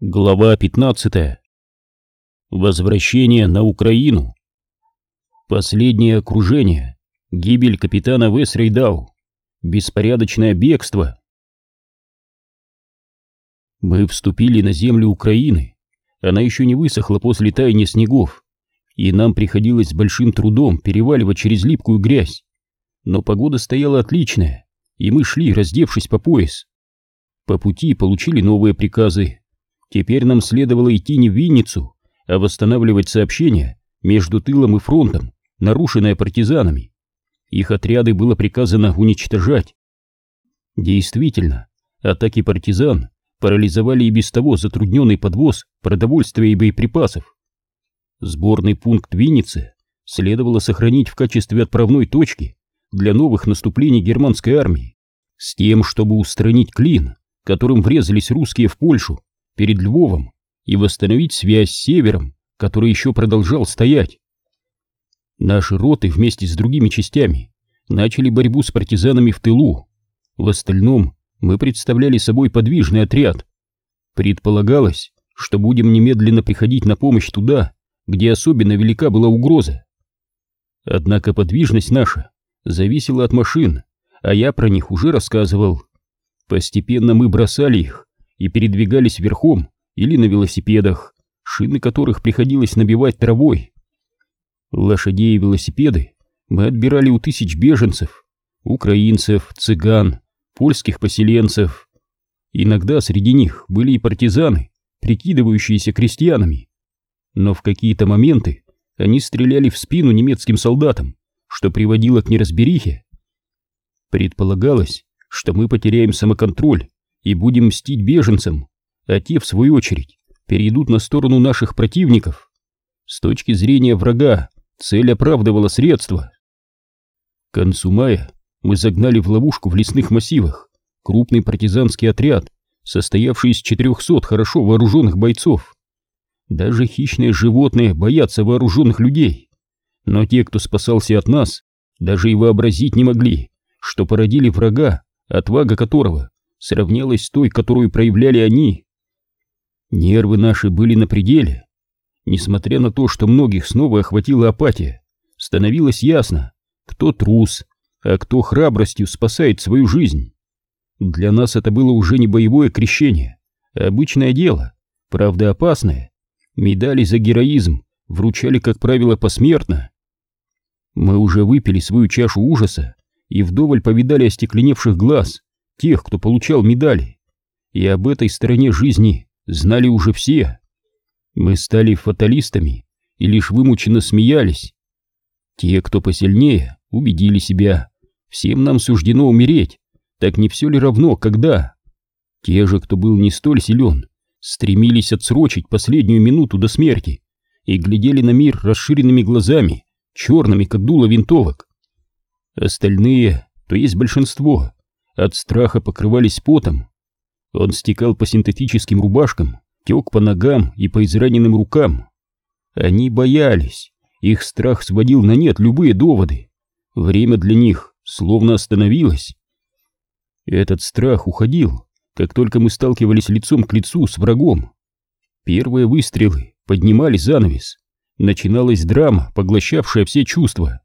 Глава 15. Возвращение на Украину. Последнее окружение. Гибель капитана Вес Рейдау. Беспорядочное бегство. Мы вступили на землю Украины. Она еще не высохла после таяния снегов, и нам приходилось с большим трудом переваливать через липкую грязь. Но погода стояла отличная, и мы шли, раздевшись по пояс. По пути получили новые приказы Теперь нам следовало идти не в Винницу, а восстанавливать сообщения между тылом и фронтом, нарушенное партизанами. Их отряды было приказано уничтожать. Действительно, атаки партизан парализовали и без того затрудненный подвоз продовольствия и боеприпасов. Сборный пункт Винницы следовало сохранить в качестве отправной точки для новых наступлений германской армии, с тем, чтобы устранить клин, которым врезались русские в Польшу перед Львовом и восстановить связь с севером, который еще продолжал стоять. Наши роты вместе с другими частями начали борьбу с партизанами в тылу. В остальном мы представляли собой подвижный отряд. Предполагалось, что будем немедленно приходить на помощь туда, где особенно велика была угроза. Однако подвижность наша зависела от машин, а я про них уже рассказывал. Постепенно мы бросали их, и передвигались верхом или на велосипедах, шины которых приходилось набивать травой. Лошадей и велосипеды мы отбирали у тысяч беженцев, украинцев, цыган, польских поселенцев. Иногда среди них были и партизаны, прикидывающиеся крестьянами. Но в какие-то моменты они стреляли в спину немецким солдатам, что приводило к неразберихе. Предполагалось, что мы потеряем самоконтроль и будем мстить беженцам, а те, в свою очередь, перейдут на сторону наших противников. С точки зрения врага цель оправдывала средства. К концу мая мы загнали в ловушку в лесных массивах крупный партизанский отряд, состоявший из 400 хорошо вооруженных бойцов. Даже хищные животные боятся вооруженных людей. Но те, кто спасался от нас, даже и вообразить не могли, что породили врага, отвага которого сравнялась с той, которую проявляли они. Нервы наши были на пределе. Несмотря на то, что многих снова охватила апатия, становилось ясно, кто трус, а кто храбростью спасает свою жизнь. Для нас это было уже не боевое крещение, а обычное дело, правда опасное. Медали за героизм вручали, как правило, посмертно. Мы уже выпили свою чашу ужаса и вдоволь повидали остекленевших глаз, тех, кто получал медали. И об этой стороне жизни знали уже все. Мы стали фаталистами и лишь вымученно смеялись. Те, кто посильнее, убедили себя, всем нам суждено умереть, так не все ли равно, когда? Те же, кто был не столь силен, стремились отсрочить последнюю минуту до смерти и глядели на мир расширенными глазами, черными, как дуло винтовок. Остальные, то есть большинство, от страха покрывались потом. Он стекал по синтетическим рубашкам, тек по ногам и по израненным рукам. Они боялись, их страх сводил на нет любые доводы. Время для них словно остановилось. Этот страх уходил, как только мы сталкивались лицом к лицу с врагом. Первые выстрелы поднимали занавес. Начиналась драма, поглощавшая все чувства.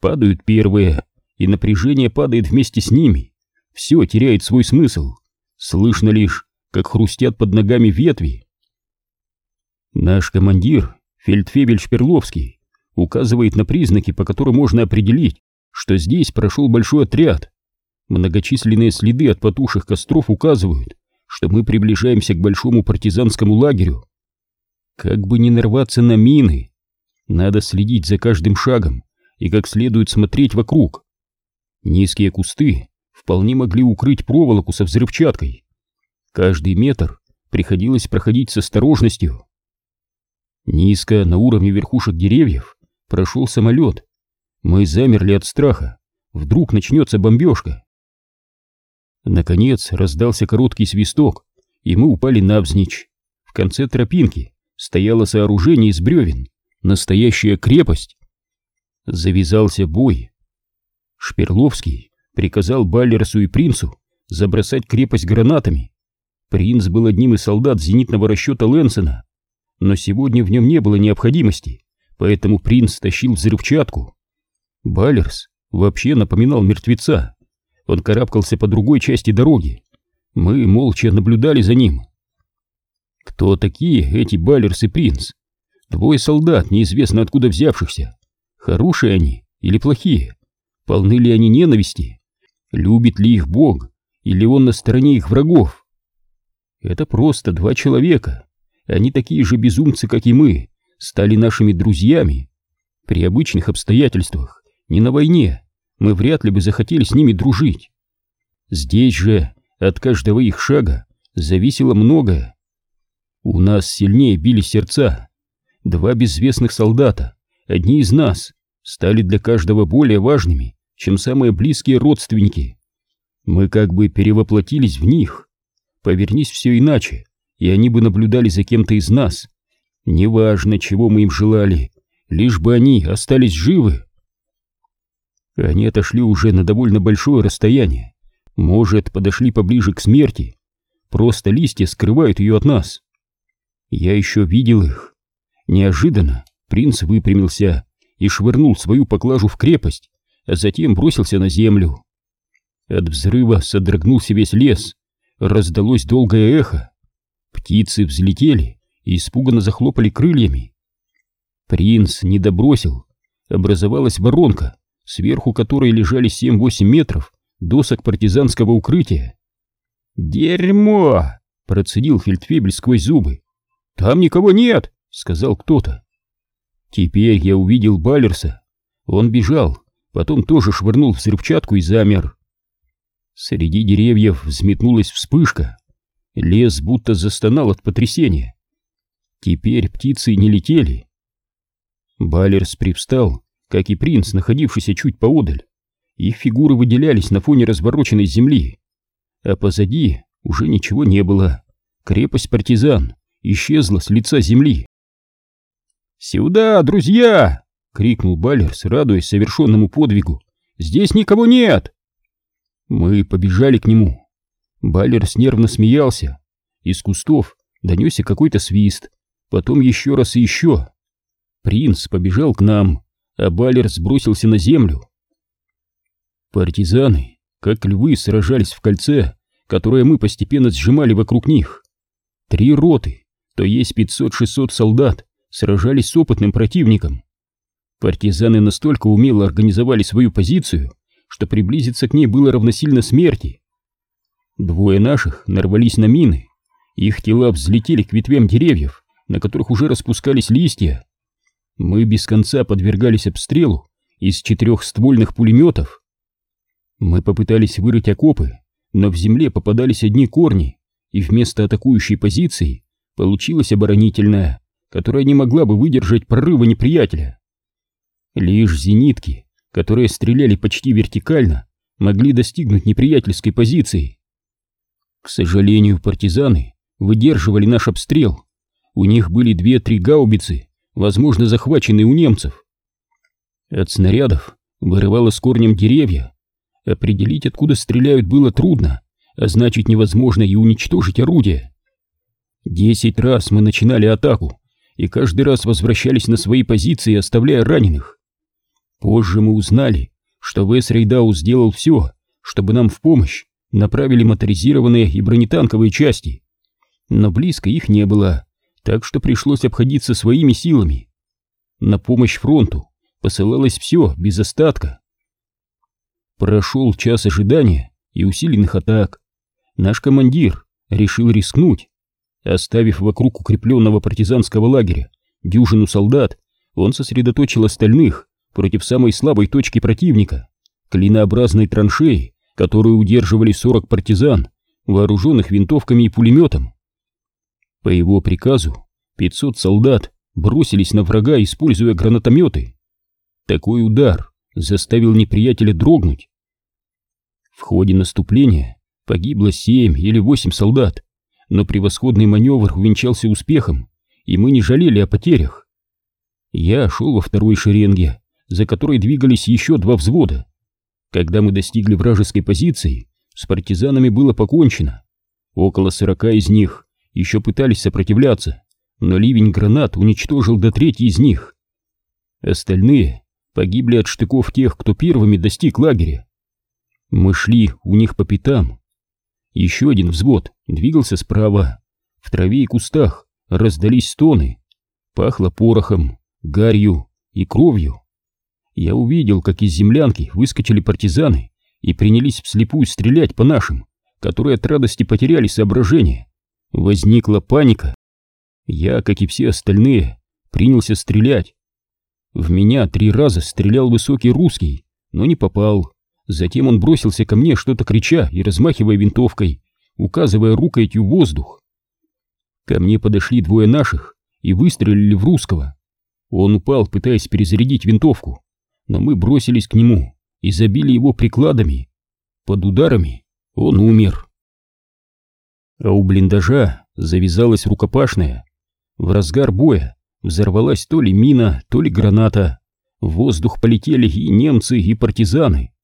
Падают первые, и напряжение падает вместе с ними все теряет свой смысл. Слышно лишь, как хрустят под ногами ветви. Наш командир, фельдфебель Шперловский, указывает на признаки, по которым можно определить, что здесь прошел большой отряд. Многочисленные следы от потуших костров указывают, что мы приближаемся к большому партизанскому лагерю. Как бы не нарваться на мины, надо следить за каждым шагом и как следует смотреть вокруг. Низкие кусты вполне могли укрыть проволоку со взрывчаткой. Каждый метр приходилось проходить с осторожностью. Низко, на уровне верхушек деревьев, прошел самолет. Мы замерли от страха. Вдруг начнется бомбежка. Наконец раздался короткий свисток, и мы упали навзничь. В конце тропинки стояло сооружение из бревен, настоящая крепость. Завязался бой. Шперловский приказал Баллерсу и принцу забросать крепость гранатами. Принц был одним из солдат зенитного расчета Лэнсона, но сегодня в нем не было необходимости, поэтому принц тащил взрывчатку. Балерс вообще напоминал мертвеца. Он карабкался по другой части дороги. Мы молча наблюдали за ним. Кто такие эти Балерс и принц? Двое солдат, неизвестно откуда взявшихся. Хорошие они или плохие? Полны ли они ненависти? Любит ли их Бог? Или он на стороне их врагов? Это просто два человека. Они такие же безумцы, как и мы, стали нашими друзьями. При обычных обстоятельствах, не на войне, мы вряд ли бы захотели с ними дружить. Здесь же от каждого их шага зависело многое. У нас сильнее били сердца. Два безвестных солдата, одни из нас, стали для каждого более важными, чем самые близкие родственники. Мы как бы перевоплотились в них. Повернись все иначе, и они бы наблюдали за кем-то из нас. Неважно, чего мы им желали, лишь бы они остались живы. Они отошли уже на довольно большое расстояние. Может, подошли поближе к смерти. Просто листья скрывают ее от нас. Я еще видел их. Неожиданно принц выпрямился и швырнул свою поклажу в крепость, а затем бросился на землю. От взрыва содрогнулся весь лес, раздалось долгое эхо. Птицы взлетели и испуганно захлопали крыльями. Принц не добросил, образовалась воронка, сверху которой лежали 7-8 метров досок партизанского укрытия. «Дерьмо!» — процедил фельдфебель сквозь зубы. «Там никого нет!» — сказал кто-то. Теперь я увидел Балерса. Он бежал, потом тоже швырнул взрывчатку и замер. Среди деревьев взметнулась вспышка. Лес будто застонал от потрясения. Теперь птицы не летели. Балерс привстал как и принц, находившийся чуть поодаль. Их фигуры выделялись на фоне развороченной земли. А позади уже ничего не было. Крепость партизан исчезла с лица земли. «Сюда, друзья!» — крикнул Балерс, радуясь совершенному подвигу. «Здесь никого нет!» Мы побежали к нему. Балерс нервно смеялся. Из кустов донесся какой-то свист, потом еще раз и еще. Принц побежал к нам а Балер сбросился на землю. Партизаны, как львы, сражались в кольце, которое мы постепенно сжимали вокруг них. Три роты, то есть 500-600 солдат, сражались с опытным противником. Партизаны настолько умело организовали свою позицию, что приблизиться к ней было равносильно смерти. Двое наших нарвались на мины, их тела взлетели к ветвям деревьев, на которых уже распускались листья. Мы без конца подвергались обстрелу из четырехствольных пулеметов. Мы попытались вырыть окопы, но в земле попадались одни корни, и вместо атакующей позиции получилась оборонительная, которая не могла бы выдержать прорыва неприятеля. Лишь зенитки, которые стреляли почти вертикально, могли достигнуть неприятельской позиции. К сожалению, партизаны выдерживали наш обстрел. У них были две-три гаубицы, возможно, захваченный у немцев. От снарядов вырывало с корнем деревья. Определить, откуда стреляют, было трудно, а значит невозможно и уничтожить орудие. Десять раз мы начинали атаку, и каждый раз возвращались на свои позиции, оставляя раненых. Позже мы узнали, что Вес Рейдау сделал все, чтобы нам в помощь направили моторизированные и бронетанковые части. Но близко их не было так что пришлось обходиться своими силами. На помощь фронту посылалось все без остатка. Прошел час ожидания и усиленных атак. Наш командир решил рискнуть. Оставив вокруг укрепленного партизанского лагеря дюжину солдат, он сосредоточил остальных против самой слабой точки противника, клинообразной траншеи, которую удерживали 40 партизан, вооруженных винтовками и пулеметом. По его приказу 500 солдат бросились на врага, используя гранатометы. Такой удар заставил неприятеля дрогнуть. В ходе наступления погибло 7 или 8 солдат, но превосходный маневр увенчался успехом, и мы не жалели о потерях. Я шел во второй шеренге, за которой двигались еще два взвода. Когда мы достигли вражеской позиции, с партизанами было покончено. Около сорока из них еще пытались сопротивляться, но ливень гранат уничтожил до трети из них. Остальные погибли от штыков тех, кто первыми достиг лагеря. Мы шли у них по пятам. Еще один взвод двигался справа. В траве и кустах раздались стоны. Пахло порохом, гарью и кровью. Я увидел, как из землянки выскочили партизаны и принялись вслепую стрелять по нашим, которые от радости потеряли соображение. Возникла паника. Я, как и все остальные, принялся стрелять. В меня три раза стрелял высокий русский, но не попал. Затем он бросился ко мне, что-то крича и размахивая винтовкой, указывая рукоятью в воздух. Ко мне подошли двое наших и выстрелили в русского. Он упал, пытаясь перезарядить винтовку, но мы бросились к нему и забили его прикладами. Под ударами он умер. А у блиндажа завязалась рукопашная. В разгар боя взорвалась то ли мина, то ли граната. В воздух полетели и немцы, и партизаны.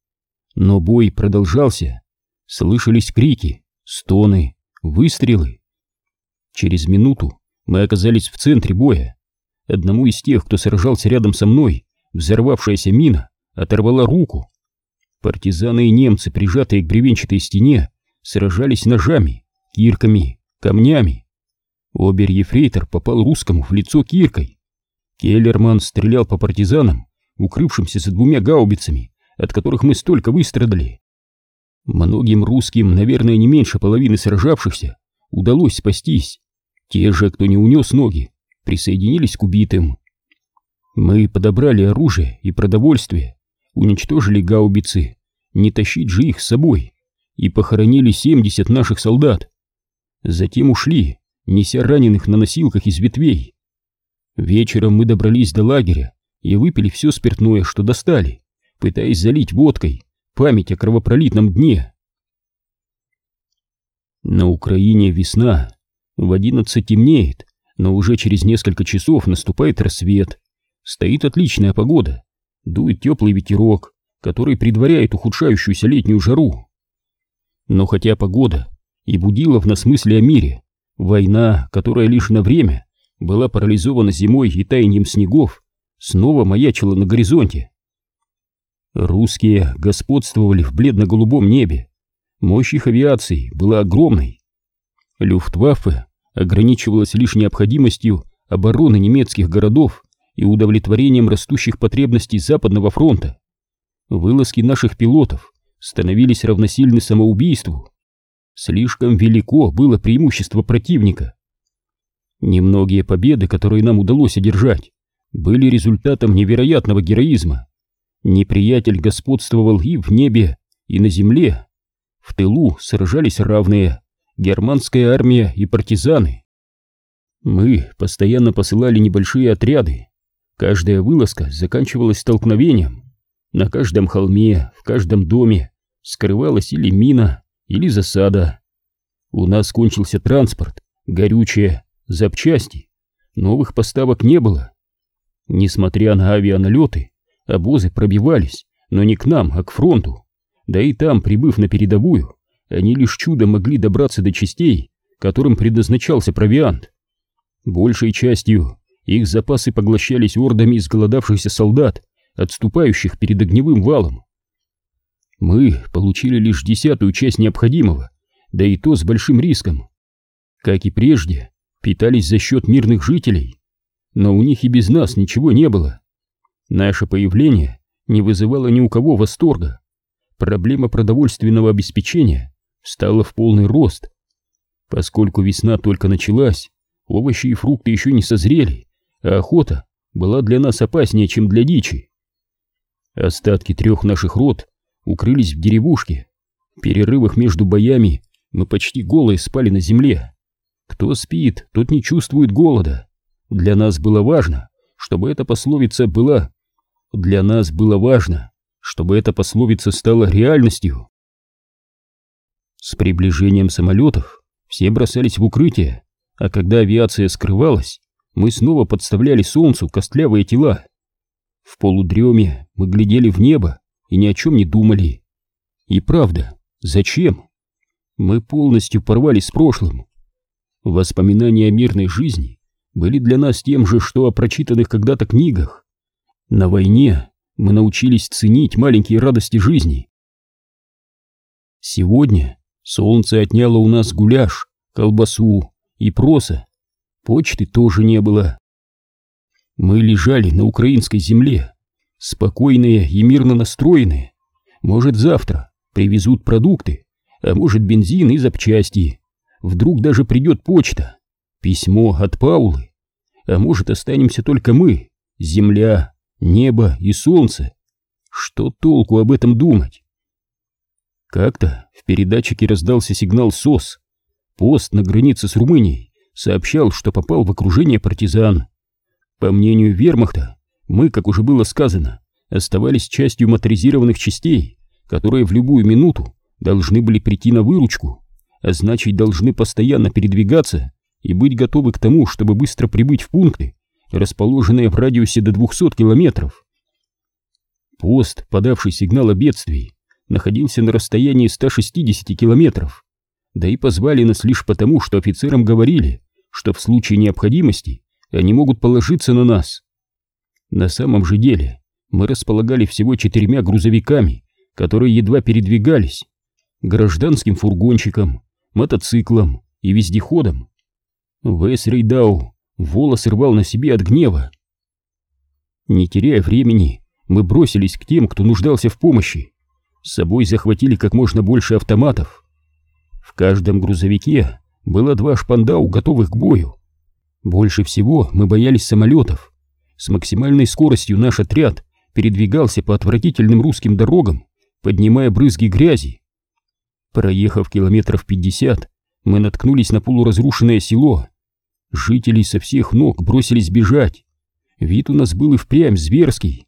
Но бой продолжался. Слышались крики, стоны, выстрелы. Через минуту мы оказались в центре боя. Одному из тех, кто сражался рядом со мной, взорвавшаяся мина оторвала руку. Партизаны и немцы, прижатые к бревенчатой стене, сражались ножами, кирками, камнями. Обер-ефрейтор попал русскому в лицо киркой. Келлерман стрелял по партизанам, укрывшимся за двумя гаубицами, от которых мы столько выстрадали. Многим русским, наверное, не меньше половины сражавшихся, удалось спастись. Те же, кто не унес ноги, присоединились к убитым. Мы подобрали оружие и продовольствие, уничтожили гаубицы, не тащить же их с собой, и похоронили 70 наших солдат. Затем ушли, неся раненых на носилках из ветвей. Вечером мы добрались до лагеря и выпили все спиртное, что достали, пытаясь залить водкой память о кровопролитном дне. На Украине весна, в одиннадцать темнеет, но уже через несколько часов наступает рассвет. Стоит отличная погода, дует теплый ветерок, который предваряет ухудшающуюся летнюю жару. Но хотя погода и будила в нас мысли о мире, война, которая лишь на время была парализована зимой и таянием снегов, снова маячила на горизонте. Русские господствовали в бледно-голубом небе, мощь их авиации была огромной. Люфтваффе ограничивалась лишь необходимостью обороны немецких городов и удовлетворением растущих потребностей Западного фронта. Вылазки наших пилотов становились равносильны самоубийству. Слишком велико было преимущество противника. Немногие победы, которые нам удалось одержать, были результатом невероятного героизма. Неприятель господствовал и в небе, и на земле. В тылу сражались равные германская армия и партизаны. Мы постоянно посылали небольшие отряды, Каждая вылазка заканчивалась столкновением. На каждом холме, в каждом доме скрывалась или мина, или засада. У нас кончился транспорт, горючее, запчасти. Новых поставок не было. Несмотря на авианалеты, обозы пробивались, но не к нам, а к фронту. Да и там, прибыв на передовую, они лишь чудом могли добраться до частей, которым предназначался провиант. Большей частью их запасы поглощались ордами изголодавшихся солдат, отступающих перед огневым валом. Мы получили лишь десятую часть необходимого, да и то с большим риском. Как и прежде, питались за счет мирных жителей, но у них и без нас ничего не было. Наше появление не вызывало ни у кого восторга. Проблема продовольственного обеспечения стала в полный рост. Поскольку весна только началась, овощи и фрукты еще не созрели, охота была для нас опаснее, чем для дичи. Остатки трех наших рот укрылись в деревушке. В перерывах между боями мы почти голые спали на земле. Кто спит, тот не чувствует голода. Для нас было важно, чтобы эта пословица была... Для нас было важно, чтобы эта пословица стала реальностью. С приближением самолетов все бросались в укрытие, а когда авиация скрывалась, мы снова подставляли солнцу костлявые тела. В полудреме мы глядели в небо и ни о чем не думали. И правда, зачем? Мы полностью порвались с прошлым. Воспоминания о мирной жизни были для нас тем же, что о прочитанных когда-то книгах. На войне мы научились ценить маленькие радости жизни. Сегодня солнце отняло у нас гуляш, колбасу и проса. Почты тоже не было. Мы лежали на украинской земле, спокойные и мирно настроенные. Может, завтра привезут продукты, а может, бензин и запчасти. Вдруг даже придет почта, письмо от Паулы. А может, останемся только мы, земля, небо и солнце. Что толку об этом думать? Как-то в передатчике раздался сигнал СОС. Пост на границе с Румынией сообщал, что попал в окружение партизан. По мнению вермахта, мы, как уже было сказано, оставались частью моторизированных частей, которые в любую минуту должны были прийти на выручку, а значит должны постоянно передвигаться и быть готовы к тому, чтобы быстро прибыть в пункты, расположенные в радиусе до 200 километров. Пост, подавший сигнал о бедствии, находился на расстоянии 160 километров, да и позвали нас лишь потому, что офицерам говорили, что в случае необходимости они могут положиться на нас. На самом же деле мы располагали всего четырьмя грузовиками, которые едва передвигались, гражданским фургончиком, мотоциклом и вездеходом. Вес Рейдау волос рвал на себе от гнева. Не теряя времени, мы бросились к тем, кто нуждался в помощи. С собой захватили как можно больше автоматов. В каждом грузовике было два шпандау, готовых к бою. Больше всего мы боялись самолетов. С максимальной скоростью наш отряд передвигался по отвратительным русским дорогам, поднимая брызги грязи. Проехав километров пятьдесят, мы наткнулись на полуразрушенное село. Жители со всех ног бросились бежать. Вид у нас был и впрямь зверский.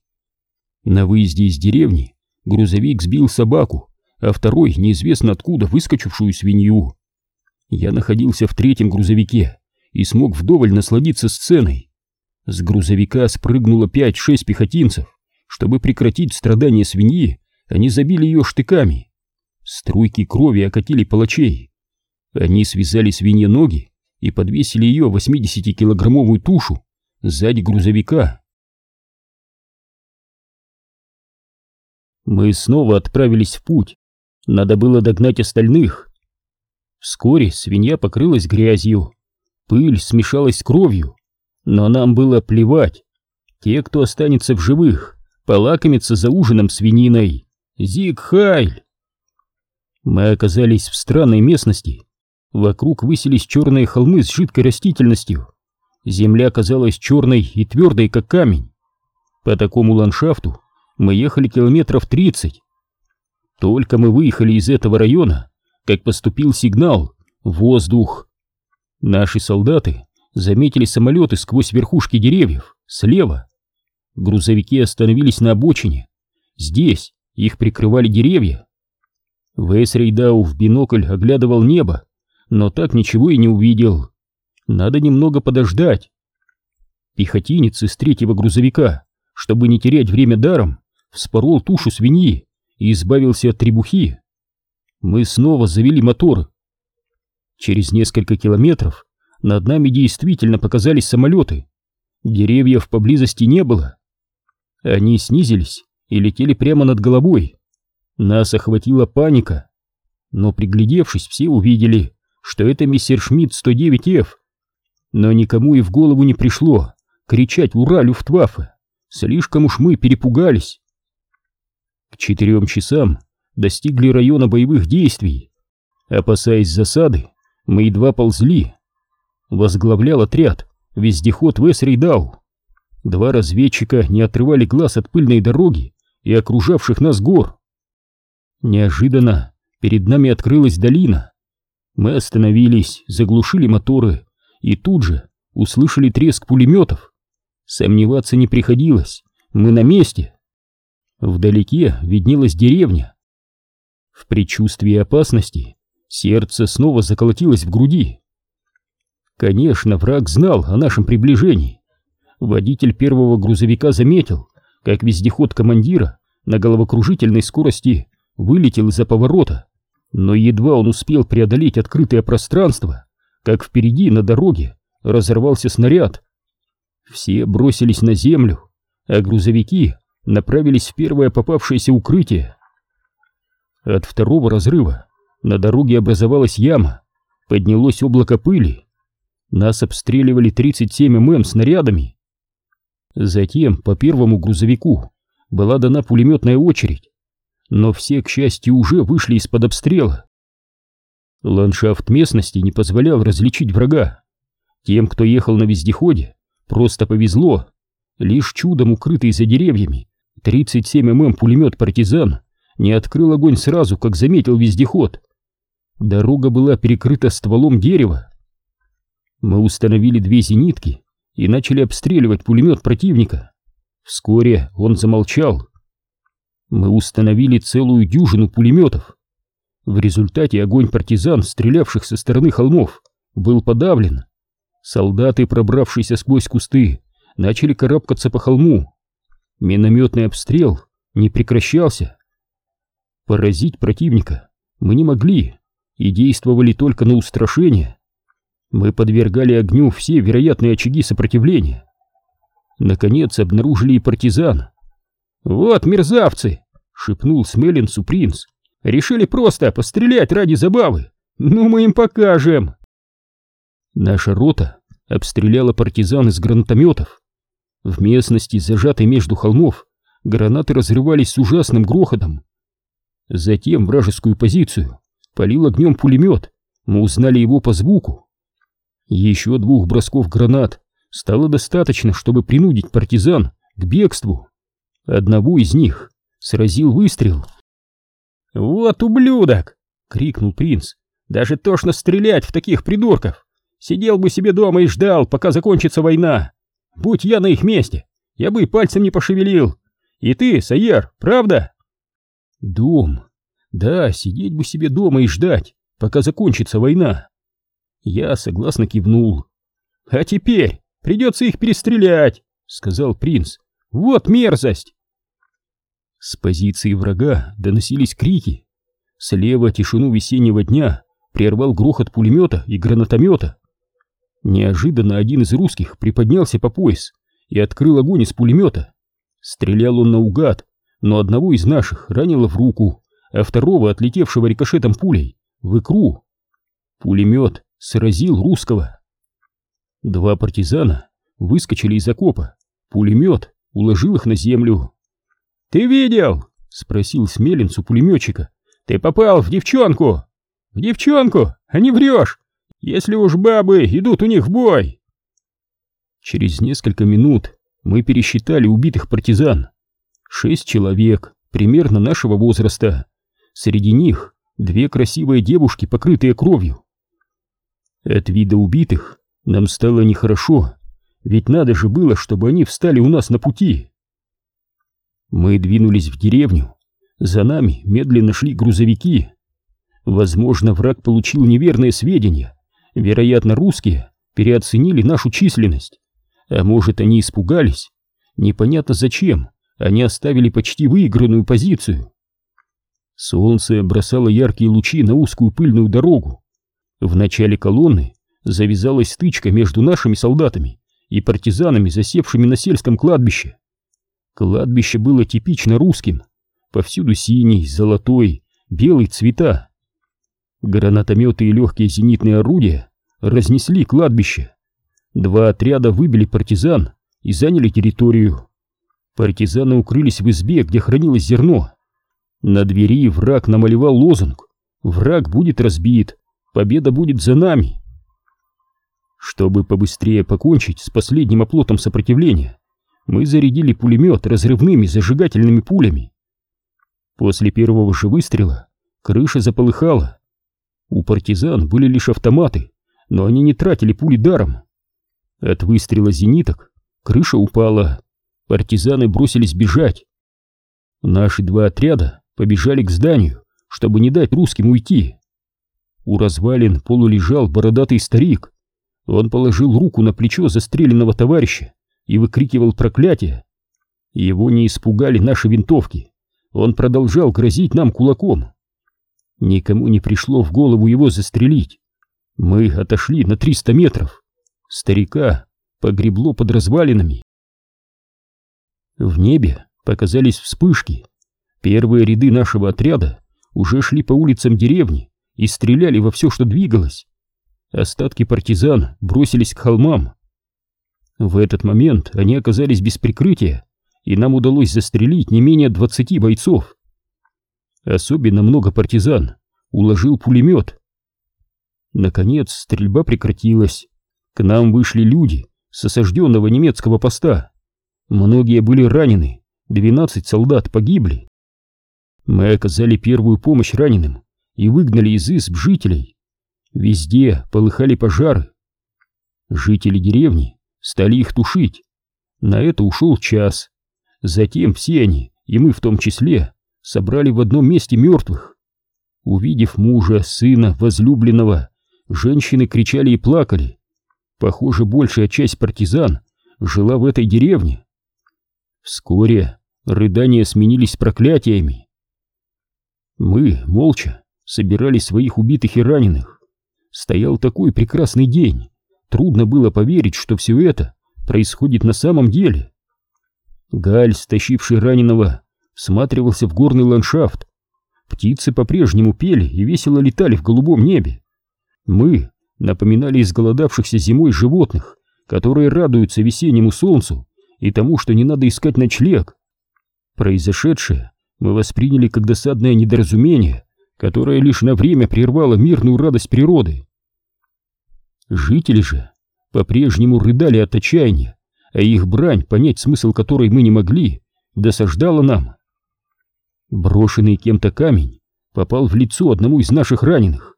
На выезде из деревни грузовик сбил собаку, а второй неизвестно откуда выскочившую свинью. Я находился в третьем грузовике и смог вдоволь насладиться сценой. С грузовика спрыгнуло пять-шесть пехотинцев. Чтобы прекратить страдания свиньи, они забили ее штыками. Струйки крови окатили палачей. Они связали свинье ноги и подвесили ее 80-килограммовую тушу сзади грузовика. Мы снова отправились в путь. Надо было догнать остальных. Вскоре свинья покрылась грязью. Пыль смешалась с кровью. Но нам было плевать. Те, кто останется в живых, полакомятся за ужином свининой. Зиг Хайль! Мы оказались в странной местности. Вокруг высились черные холмы с жидкой растительностью. Земля казалась черной и твердой, как камень. По такому ландшафту мы ехали километров тридцать. Только мы выехали из этого района, как поступил сигнал «Воздух!». Наши солдаты заметили самолеты сквозь верхушки деревьев, слева. Грузовики остановились на обочине. Здесь их прикрывали деревья. Вейс Рейдау в бинокль оглядывал небо, но так ничего и не увидел. Надо немного подождать. Пехотинец из третьего грузовика, чтобы не терять время даром, вспорол тушу свиньи и избавился от требухи. Мы снова завели мотор. Через несколько километров над нами действительно показались самолеты. Деревьев поблизости не было. Они снизились и летели прямо над головой. Нас охватила паника. Но приглядевшись, все увидели, что это мистер Шмидт 109Ф. Но никому и в голову не пришло кричать «Ура, Люфтваффе!» Слишком уж мы перепугались. К четырем часам достигли района боевых действий. Опасаясь засады, мы едва ползли. Возглавлял отряд вездеход Весрейдау. Два разведчика не отрывали глаз от пыльной дороги и окружавших нас гор. Неожиданно перед нами открылась долина. Мы остановились, заглушили моторы и тут же услышали треск пулеметов. Сомневаться не приходилось, мы на месте. Вдалеке виднелась деревня. В предчувствии опасности сердце снова заколотилось в груди. Конечно, враг знал о нашем приближении. Водитель первого грузовика заметил, как вездеход командира на головокружительной скорости вылетел из-за поворота Но едва он успел преодолеть открытое пространство, как впереди на дороге разорвался снаряд. Все бросились на землю, а грузовики направились в первое попавшееся укрытие. От второго разрыва на дороге образовалась яма, поднялось облако пыли. Нас обстреливали 37 мм снарядами. Затем по первому грузовику была дана пулеметная очередь, но все, к счастью, уже вышли из-под обстрела. Ландшафт местности не позволял различить врага. Тем, кто ехал на вездеходе, просто повезло. Лишь чудом укрытый за деревьями 37 мм пулемет «Партизан» не открыл огонь сразу, как заметил вездеход. Дорога была перекрыта стволом дерева. Мы установили две зенитки и начали обстреливать пулемет противника. Вскоре он замолчал. Мы установили целую дюжину пулеметов. В результате огонь партизан, стрелявших со стороны холмов, был подавлен. Солдаты, пробравшиеся сквозь кусты, начали карабкаться по холму. Минометный обстрел не прекращался. Поразить противника мы не могли и действовали только на устрашение. Мы подвергали огню все вероятные очаги сопротивления. Наконец обнаружили и партизан. «Вот мерзавцы!» — шепнул Смелинсу принц. «Решили просто пострелять ради забавы. Ну, мы им покажем!» Наша рота обстреляла партизан из гранатометов. В местности, зажатой между холмов, гранаты разрывались с ужасным грохотом. Затем вражескую позицию полил огнем пулемет, мы узнали его по звуку. Еще двух бросков гранат стало достаточно, чтобы принудить партизан к бегству. Одного из них сразил выстрел. «Вот ублюдок!» — крикнул принц. «Даже тошно стрелять в таких придурков! Сидел бы себе дома и ждал, пока закончится война!» Будь я на их месте, я бы и пальцем не пошевелил. И ты, Сайер, правда? Дом. Да, сидеть бы себе дома и ждать, пока закончится война. Я согласно кивнул. А теперь придется их перестрелять, сказал принц. Вот мерзость. С позиции врага доносились крики. Слева тишину весеннего дня прервал грохот пулемета и гранатомета. Неожиданно один из русских приподнялся по пояс и открыл огонь из пулемета. Стрелял он наугад, но одного из наших ранило в руку, а второго, отлетевшего рикошетом пулей, в икру. Пулемет сразил русского. Два партизана выскочили из окопа. Пулемет уложил их на землю. «Ты видел?» — спросил Смелинцу пулеметчика. «Ты попал в девчонку!» «В девчонку? А не врешь! Если уж бабы идут у них в бой. Через несколько минут мы пересчитали убитых партизан. Шесть человек, примерно нашего возраста. Среди них две красивые девушки, покрытые кровью. От вида убитых нам стало нехорошо, ведь надо же было, чтобы они встали у нас на пути. Мы двинулись в деревню. За нами медленно шли грузовики. Возможно, враг получил неверные сведения Вероятно, русские переоценили нашу численность. А может, они испугались? Непонятно зачем, они оставили почти выигранную позицию. Солнце бросало яркие лучи на узкую пыльную дорогу. В начале колонны завязалась стычка между нашими солдатами и партизанами, засевшими на сельском кладбище. Кладбище было типично русским. Повсюду синий, золотой, белый цвета. Гранатометы и легкие зенитные орудия разнесли кладбище. Два отряда выбили партизан и заняли территорию. Партизаны укрылись в избе, где хранилось зерно. На двери враг намалевал лозунг «Враг будет разбит, победа будет за нами». Чтобы побыстрее покончить с последним оплотом сопротивления, мы зарядили пулемет разрывными зажигательными пулями. После первого же выстрела крыша заполыхала, у партизан были лишь автоматы, но они не тратили пули даром. От выстрела зениток крыша упала, партизаны бросились бежать. Наши два отряда побежали к зданию, чтобы не дать русским уйти. У развалин полулежал бородатый старик. Он положил руку на плечо застреленного товарища и выкрикивал проклятие. Его не испугали наши винтовки. Он продолжал грозить нам кулаком. Никому не пришло в голову его застрелить. Мы отошли на 300 метров. Старика погребло под развалинами. В небе показались вспышки. Первые ряды нашего отряда уже шли по улицам деревни и стреляли во все, что двигалось. Остатки партизан бросились к холмам. В этот момент они оказались без прикрытия, и нам удалось застрелить не менее 20 бойцов. Особенно много партизан уложил пулемет. Наконец стрельба прекратилась. К нам вышли люди с осажденного немецкого поста. Многие были ранены, 12 солдат погибли. Мы оказали первую помощь раненым и выгнали из изб жителей. Везде полыхали пожары. Жители деревни стали их тушить. На это ушел час. Затем все они, и мы в том числе, собрали в одном месте мертвых. Увидев мужа, сына, возлюбленного, женщины кричали и плакали. Похоже, большая часть партизан жила в этой деревне. Вскоре рыдания сменились проклятиями. Мы, молча, собирали своих убитых и раненых. Стоял такой прекрасный день. Трудно было поверить, что все это происходит на самом деле. Галь, стащивший раненого, всматривался в горный ландшафт. Птицы по-прежнему пели и весело летали в голубом небе. Мы напоминали изголодавшихся зимой животных, которые радуются весеннему солнцу и тому, что не надо искать ночлег. Произошедшее мы восприняли как досадное недоразумение, которое лишь на время прервало мирную радость природы. Жители же по-прежнему рыдали от отчаяния, а их брань, понять смысл которой мы не могли, досаждала нам. Брошенный кем-то камень попал в лицо одному из наших раненых.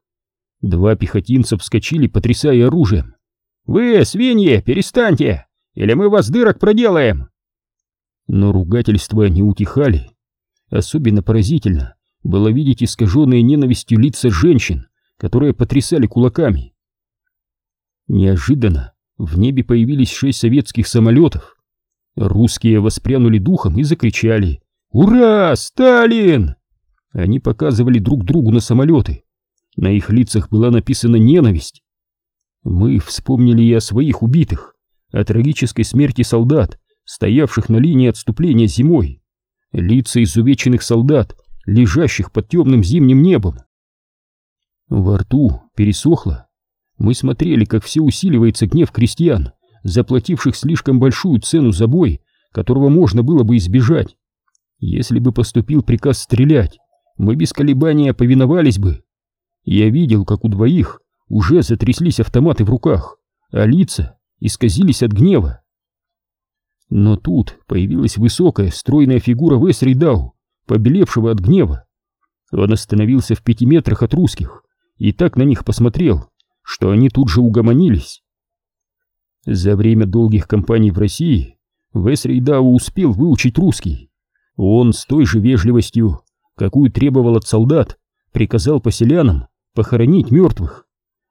Два пехотинца вскочили, потрясая оружием. «Вы, свиньи, перестаньте, или мы вас дырок проделаем!» Но ругательства не утихали. Особенно поразительно было видеть искаженные ненавистью лица женщин, которые потрясали кулаками. Неожиданно в небе появились шесть советских самолетов. Русские воспрянули духом и закричали «Ура! Сталин!» Они показывали друг другу на самолеты. На их лицах была написана ненависть. Мы вспомнили и о своих убитых, о трагической смерти солдат, стоявших на линии отступления зимой. Лица изувеченных солдат, лежащих под темным зимним небом. Во рту пересохло, мы смотрели, как все усиливается гнев крестьян, заплативших слишком большую цену за бой, которого можно было бы избежать. Если бы поступил приказ стрелять, мы без колебания повиновались бы. Я видел, как у двоих уже затряслись автоматы в руках, а лица исказились от гнева. Но тут появилась высокая, стройная фигура Весри Дау, побелевшего от гнева. Он остановился в пяти метрах от русских и так на них посмотрел, что они тут же угомонились. За время долгих кампаний в России Весрей Дау успел выучить русский. Он с той же вежливостью, какую требовал от солдат, приказал поселянам похоронить мертвых.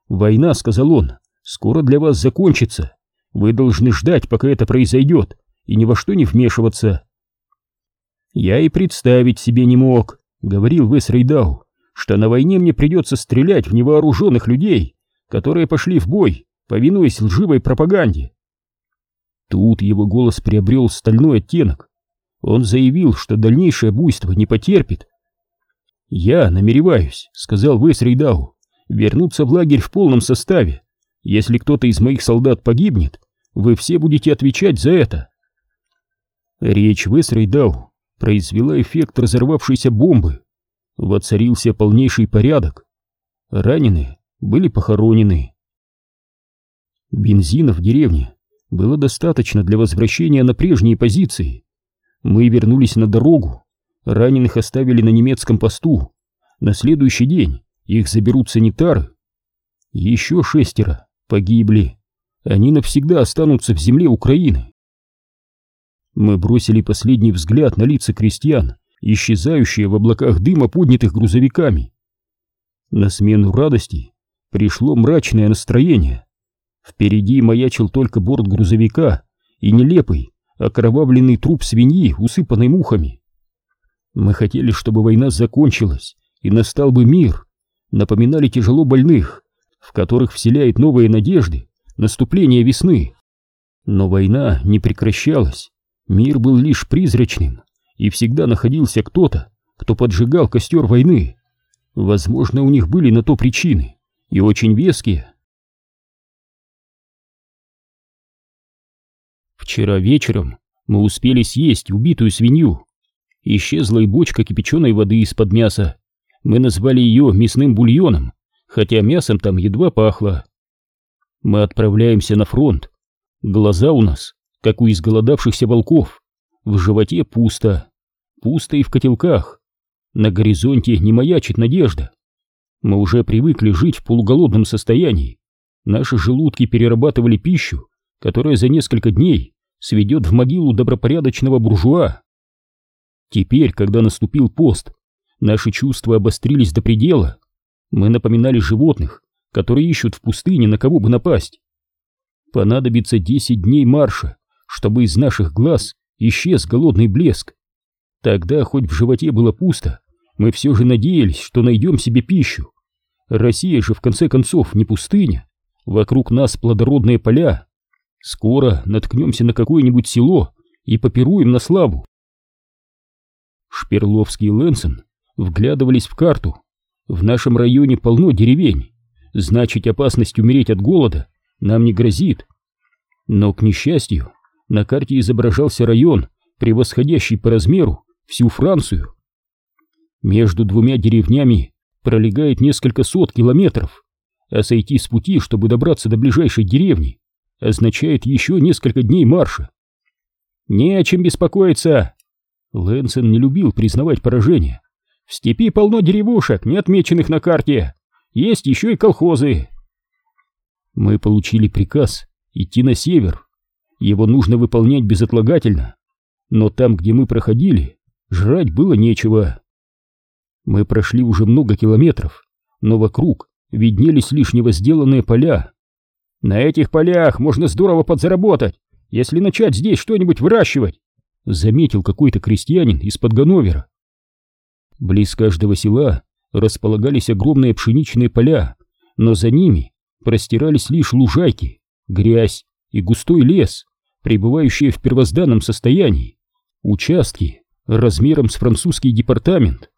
«Война», — сказал он, — «скоро для вас закончится. Вы должны ждать, пока это произойдет, и ни во что не вмешиваться». «Я и представить себе не мог», — говорил Весрейдау, — «что на войне мне придется стрелять в невооруженных людей, которые пошли в бой, повинуясь лживой пропаганде. Тут его голос приобрел стальной оттенок. Он заявил, что дальнейшее буйство не потерпит. «Я намереваюсь», — сказал Вейс Рейдау, — «вернуться в лагерь в полном составе. Если кто-то из моих солдат погибнет, вы все будете отвечать за это». Речь Вейс Рейдау произвела эффект разорвавшейся бомбы. Воцарился полнейший порядок. Раненые были похоронены. Бензина в деревне было достаточно для возвращения на прежние позиции. Мы вернулись на дорогу, раненых оставили на немецком посту. На следующий день их заберут санитары. Еще шестеро погибли. Они навсегда останутся в земле Украины. Мы бросили последний взгляд на лица крестьян, исчезающие в облаках дыма, поднятых грузовиками. На смену радости пришло мрачное настроение. Впереди маячил только борт грузовика и нелепый, окровавленный труп свиньи, усыпанный мухами. Мы хотели, чтобы война закончилась, и настал бы мир, напоминали тяжело больных, в которых вселяет новые надежды наступление весны. Но война не прекращалась, мир был лишь призрачным, и всегда находился кто-то, кто поджигал костер войны. Возможно, у них были на то причины, и очень веские. Вчера вечером мы успели съесть убитую свинью. Исчезла и бочка кипяченой воды из-под мяса. Мы назвали ее мясным бульоном, хотя мясом там едва пахло. Мы отправляемся на фронт. Глаза у нас, как у изголодавшихся волков. В животе пусто. Пусто и в котелках. На горизонте не маячит надежда. Мы уже привыкли жить в полуголодном состоянии. Наши желудки перерабатывали пищу, которая за несколько дней сведет в могилу добропорядочного буржуа. Теперь, когда наступил пост, наши чувства обострились до предела. Мы напоминали животных, которые ищут в пустыне, на кого бы напасть. Понадобится десять дней марша, чтобы из наших глаз исчез голодный блеск. Тогда, хоть в животе было пусто, мы все же надеялись, что найдем себе пищу. Россия же, в конце концов, не пустыня. Вокруг нас плодородные поля. Скоро наткнемся на какое-нибудь село и попируем на славу. Шперловский и Лэнсон вглядывались в карту. В нашем районе полно деревень. Значит, опасность умереть от голода нам не грозит. Но, к несчастью, на карте изображался район, превосходящий по размеру всю Францию. Между двумя деревнями пролегает несколько сот километров, а сойти с пути, чтобы добраться до ближайшей деревни, означает еще несколько дней марша. Не о чем беспокоиться. Лэнсон не любил признавать поражение. В степи полно деревушек, не отмеченных на карте. Есть еще и колхозы. Мы получили приказ идти на север. Его нужно выполнять безотлагательно. Но там, где мы проходили, жрать было нечего. Мы прошли уже много километров, но вокруг виднелись лишь невозделанные поля. На этих полях можно здорово подзаработать, если начать здесь что-нибудь выращивать, заметил какой-то крестьянин из-под Ганновера. Близ каждого села располагались огромные пшеничные поля, но за ними простирались лишь лужайки, грязь и густой лес, пребывающие в первозданном состоянии, участки размером с французский департамент.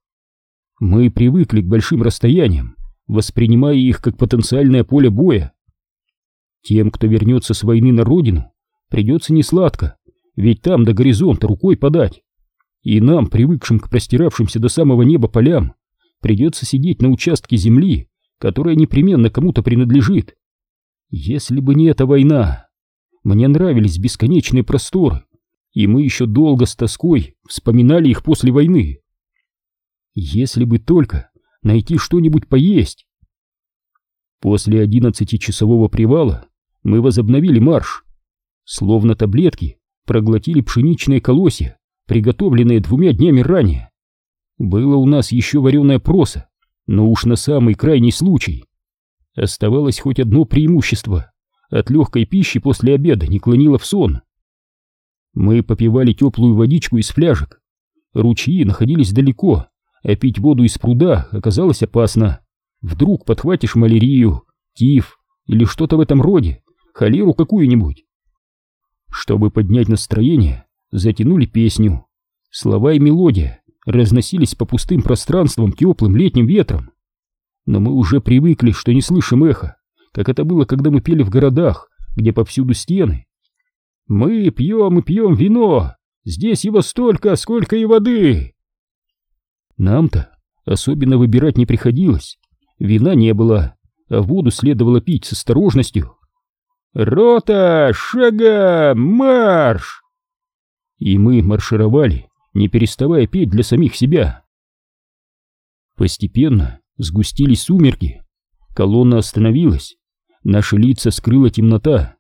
Мы привыкли к большим расстояниям, воспринимая их как потенциальное поле боя. Тем, кто вернется с войны на родину, придется несладко, ведь там до горизонта рукой подать. И нам, привыкшим к простиравшимся до самого неба полям, придется сидеть на участке земли, которая непременно кому-то принадлежит. Если бы не эта война, мне нравились бесконечные просторы, и мы еще долго с тоской вспоминали их после войны. Если бы только найти что-нибудь поесть. После одиннадцатичасового привала мы возобновили марш. Словно таблетки проглотили пшеничные колосья, приготовленные двумя днями ранее. Было у нас еще вареная проса, но уж на самый крайний случай. Оставалось хоть одно преимущество. От легкой пищи после обеда не клонило в сон. Мы попивали теплую водичку из фляжек. Ручьи находились далеко, а пить воду из пруда оказалось опасно. Вдруг подхватишь малярию, тиф или что-то в этом роде, холеру какую-нибудь. Чтобы поднять настроение, затянули песню. Слова и мелодия разносились по пустым пространствам теплым летним ветром. Но мы уже привыкли, что не слышим эхо, как это было, когда мы пели в городах, где повсюду стены. Мы пьем и пьем вино, здесь его столько, сколько и воды. Нам-то особенно выбирать не приходилось, вина не было, а воду следовало пить с осторожностью. «Рота! Шага! Марш!» И мы маршировали, не переставая петь для самих себя. Постепенно сгустились сумерки, колонна остановилась, наши лица скрыла темнота.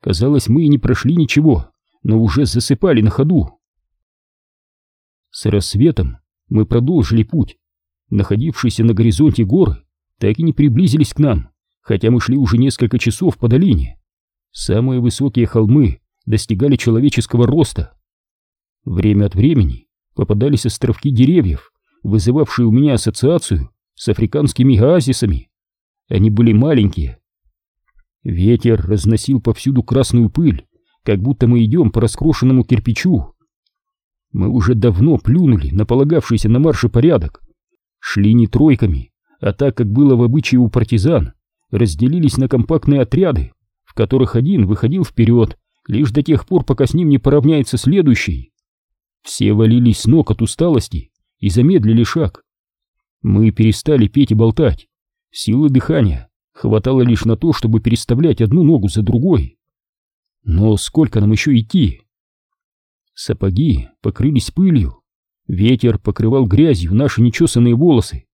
Казалось, мы и не прошли ничего, но уже засыпали на ходу. С рассветом мы продолжили путь. Находившиеся на горизонте горы так и не приблизились к нам, хотя мы шли уже несколько часов по долине. Самые высокие холмы достигали человеческого роста. Время от времени попадались островки деревьев, вызывавшие у меня ассоциацию с африканскими оазисами. Они были маленькие. Ветер разносил повсюду красную пыль, как будто мы идем по раскрошенному кирпичу. Мы уже давно плюнули на полагавшийся на марше порядок. Шли не тройками, а так, как было в обычае у партизан, разделились на компактные отряды, которых один выходил вперед, лишь до тех пор, пока с ним не поравняется следующий. Все валились с ног от усталости и замедлили шаг. Мы перестали петь и болтать. Силы дыхания хватало лишь на то, чтобы переставлять одну ногу за другой. Но сколько нам еще идти? Сапоги покрылись пылью, ветер покрывал грязью наши нечесанные волосы.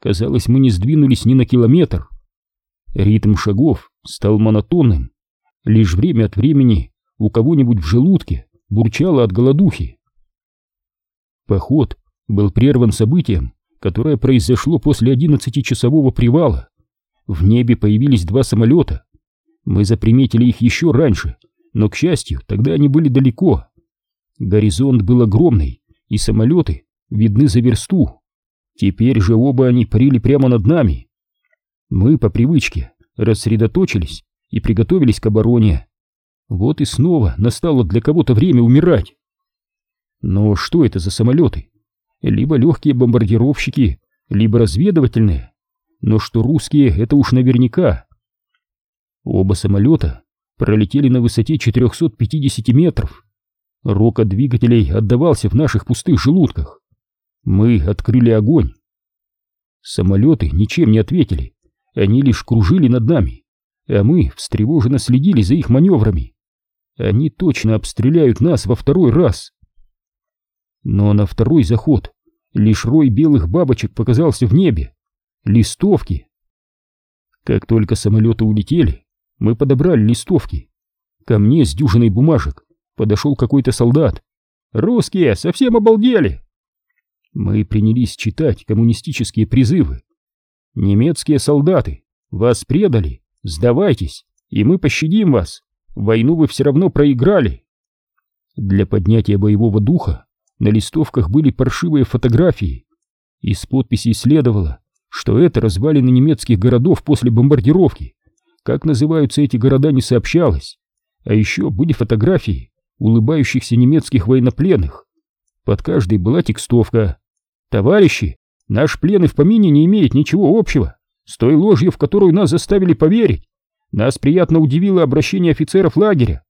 Казалось, мы не сдвинулись ни на километр. Ритм шагов стал монотонным. Лишь время от времени у кого-нибудь в желудке бурчало от голодухи. Поход был прерван событием, которое произошло после одиннадцатичасового привала. В небе появились два самолета. Мы заприметили их еще раньше, но, к счастью, тогда они были далеко. Горизонт был огромный, и самолеты видны за версту. Теперь же оба они парили прямо над нами. Мы по привычке рассредоточились и приготовились к обороне. Вот и снова настало для кого-то время умирать. Но что это за самолеты? Либо легкие бомбардировщики, либо разведывательные. Но что русские, это уж наверняка. Оба самолета пролетели на высоте 450 метров. Рокот двигателей отдавался в наших пустых желудках. Мы открыли огонь. Самолеты ничем не ответили, они лишь кружили над нами, а мы встревоженно следили за их маневрами. Они точно обстреляют нас во второй раз. Но на второй заход лишь рой белых бабочек показался в небе. Листовки. Как только самолеты улетели, мы подобрали листовки. Ко мне с дюжиной бумажек подошел какой-то солдат. «Русские совсем обалдели!» Мы принялись читать коммунистические призывы. «Немецкие солдаты, вас предали, сдавайтесь, и мы пощадим вас. Войну вы все равно проиграли». Для поднятия боевого духа на листовках были паршивые фотографии. Из подписей следовало, что это развалины немецких городов после бомбардировки. Как называются эти города, не сообщалось. А еще были фотографии улыбающихся немецких военнопленных. Под каждой была текстовка. «Товарищи, наш плен и в помине не имеет ничего общего с той ложью, в которую нас заставили поверить. Нас приятно удивило обращение офицеров лагеря.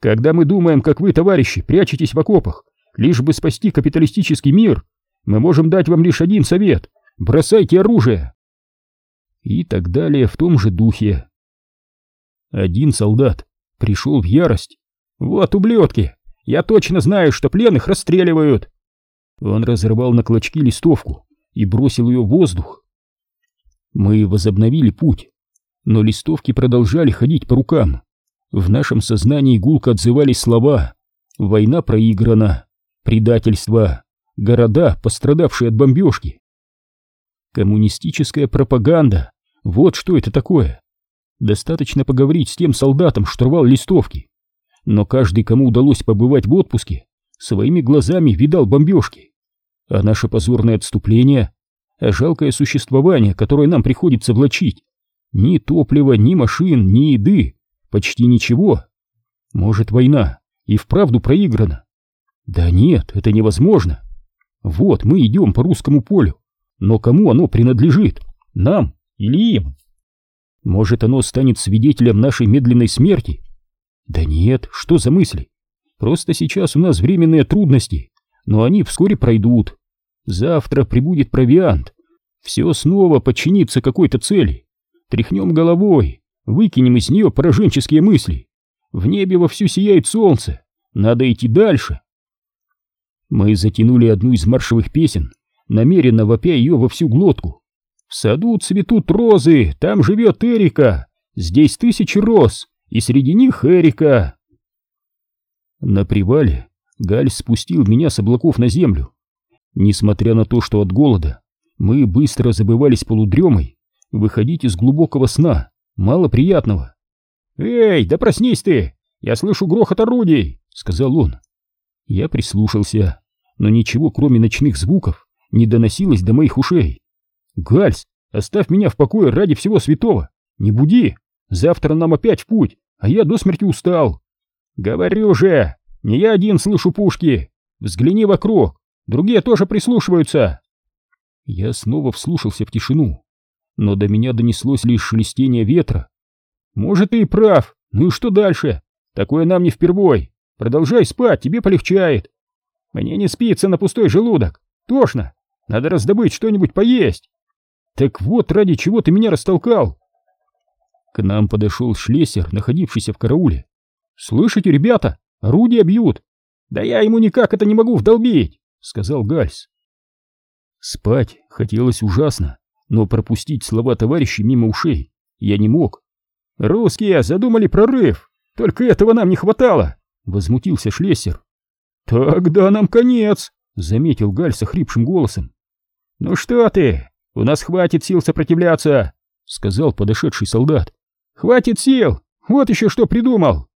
Когда мы думаем, как вы, товарищи, прячетесь в окопах, лишь бы спасти капиталистический мир, мы можем дать вам лишь один совет — бросайте оружие!» И так далее в том же духе. Один солдат пришел в ярость. «Вот ублюдки! Я точно знаю, что пленных расстреливают!» Он разорвал на клочки листовку и бросил ее в воздух. Мы возобновили путь, но листовки продолжали ходить по рукам. В нашем сознании гулко отзывались слова «Война проиграна», предательство, города, пострадавшие от бомбежки. Коммунистическая пропаганда, вот что это такое. Достаточно поговорить с тем солдатом, что рвал листовки. Но каждый, кому удалось побывать в отпуске, своими глазами видал бомбежки. А наше позорное отступление, а жалкое существование, которое нам приходится влачить, ни топлива, ни машин, ни еды, почти ничего. Может, война и вправду проиграна. Да нет, это невозможно. Вот мы идем по русскому полю, но кому оно принадлежит? Нам или им? Может, оно станет свидетелем нашей медленной смерти? Да нет, что за мысли? Просто сейчас у нас временные трудности, но они вскоре пройдут. Завтра прибудет провиант. Все снова подчинится какой-то цели. Тряхнем головой, выкинем из нее пораженческие мысли. В небе вовсю сияет солнце. Надо идти дальше. Мы затянули одну из маршевых песен, намеренно вопя ее во всю глотку. В саду цветут розы, там живет Эрика, здесь тысячи роз, и среди них Эрика. На привале Галь спустил меня с облаков на землю. Несмотря на то, что от голода мы быстро забывались полудремой, выходить из глубокого сна мало приятного. «Эй, да проснись ты! Я слышу грохот орудий!» — сказал он. Я прислушался, но ничего, кроме ночных звуков, не доносилось до моих ушей. «Гальс, оставь меня в покое ради всего святого! Не буди! Завтра нам опять в путь, а я до смерти устал!» «Говорю же, не я один слышу пушки! Взгляни вокруг, другие тоже прислушиваются!» Я снова вслушался в тишину, но до меня донеслось лишь шелестение ветра. «Может, ты и прав, ну и что дальше? Такое нам не впервой! Продолжай спать, тебе полегчает!» «Мне не спится на пустой желудок! Тошно! Надо раздобыть что-нибудь поесть!» «Так вот, ради чего ты меня растолкал!» К нам подошел шлессер, находившийся в карауле. «Слышите, ребята, орудия бьют!» «Да я ему никак это не могу вдолбить!» — сказал Гальс. Спать хотелось ужасно, но пропустить слова товарищей мимо ушей я не мог. «Русские задумали прорыв! Только этого нам не хватало!» — возмутился Шлессер. «Тогда нам конец!» — заметил Гальс охрипшим голосом. «Ну что ты? У нас хватит сил сопротивляться!» — сказал подошедший солдат. «Хватит сил! Вот еще что придумал!»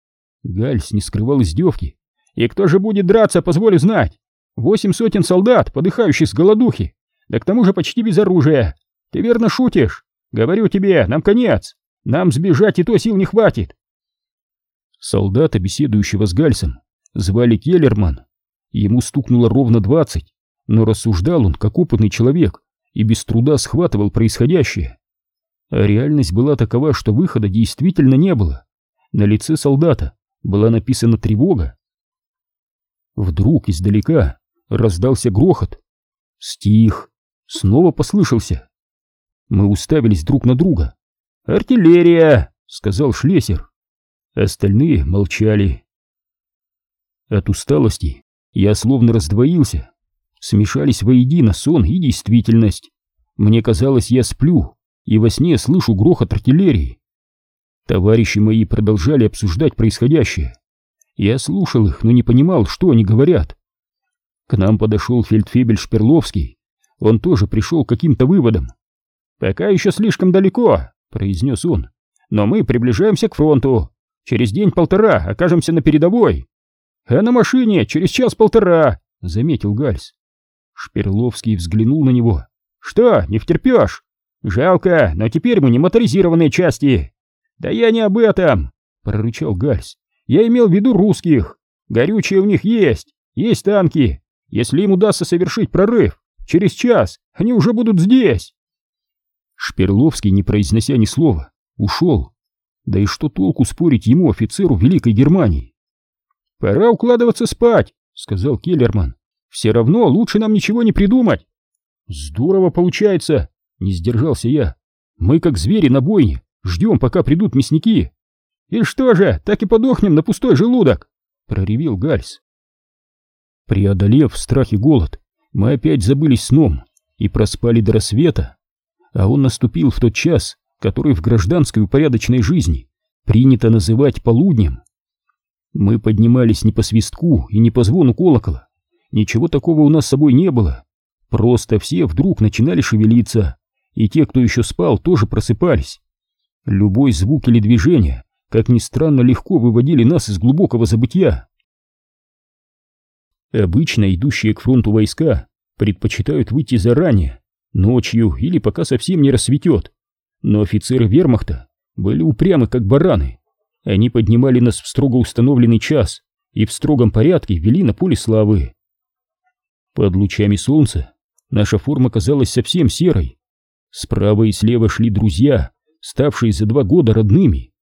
Гальс не скрывал издевки. «И кто же будет драться, позволю знать? Восемь сотен солдат, подыхающих с голодухи, да к тому же почти без оружия. Ты верно шутишь? Говорю тебе, нам конец. Нам сбежать и то сил не хватит!» Солдата, беседующего с Гальсом, звали Келлерман. Ему стукнуло ровно двадцать, но рассуждал он как опытный человек и без труда схватывал происходящее. А реальность была такова, что выхода действительно не было. На лице солдата была написана тревога. Вдруг издалека раздался грохот. Стих. Снова послышался. Мы уставились друг на друга. «Артиллерия!» — сказал Шлессер. Остальные молчали. От усталости я словно раздвоился. Смешались воедино сон и действительность. Мне казалось, я сплю, и во сне слышу грохот артиллерии. Товарищи мои продолжали обсуждать происходящее. Я слушал их, но не понимал, что они говорят. К нам подошел фельдфебель Шперловский. Он тоже пришел к каким-то выводам. «Пока еще слишком далеко», — произнес он. «Но мы приближаемся к фронту. Через день-полтора окажемся на передовой». «А на машине через час-полтора», — заметил Гальс. Шперловский взглянул на него. «Что, не втерпешь?» «Жалко, но теперь мы не моторизированные части». «Да я не об этом», — прорычал Гальс. «Я имел в виду русских. Горючее у них есть, есть танки. Если им удастся совершить прорыв, через час они уже будут здесь». Шперловский, не произнося ни слова, ушел. Да и что толку спорить ему, офицеру Великой Германии? «Пора укладываться спать», — сказал Келлерман. «Все равно лучше нам ничего не придумать». «Здорово получается», не сдержался я. Мы как звери на бойне, ждем, пока придут мясники. И что же, так и подохнем на пустой желудок, проревел Гальс. Преодолев страх и голод, мы опять забылись сном и проспали до рассвета, а он наступил в тот час, который в гражданской упорядоченной жизни принято называть полуднем. Мы поднимались не по свистку и не по звону колокола, ничего такого у нас с собой не было, просто все вдруг начинали шевелиться, и те, кто еще спал, тоже просыпались. Любой звук или движение, как ни странно, легко выводили нас из глубокого забытья. Обычно идущие к фронту войска предпочитают выйти заранее, ночью или пока совсем не рассветет. Но офицеры вермахта были упрямы, как бараны. Они поднимали нас в строго установленный час и в строгом порядке вели на поле славы. Под лучами солнца наша форма казалась совсем серой, Справа и слева шли друзья, ставшие за два года родными,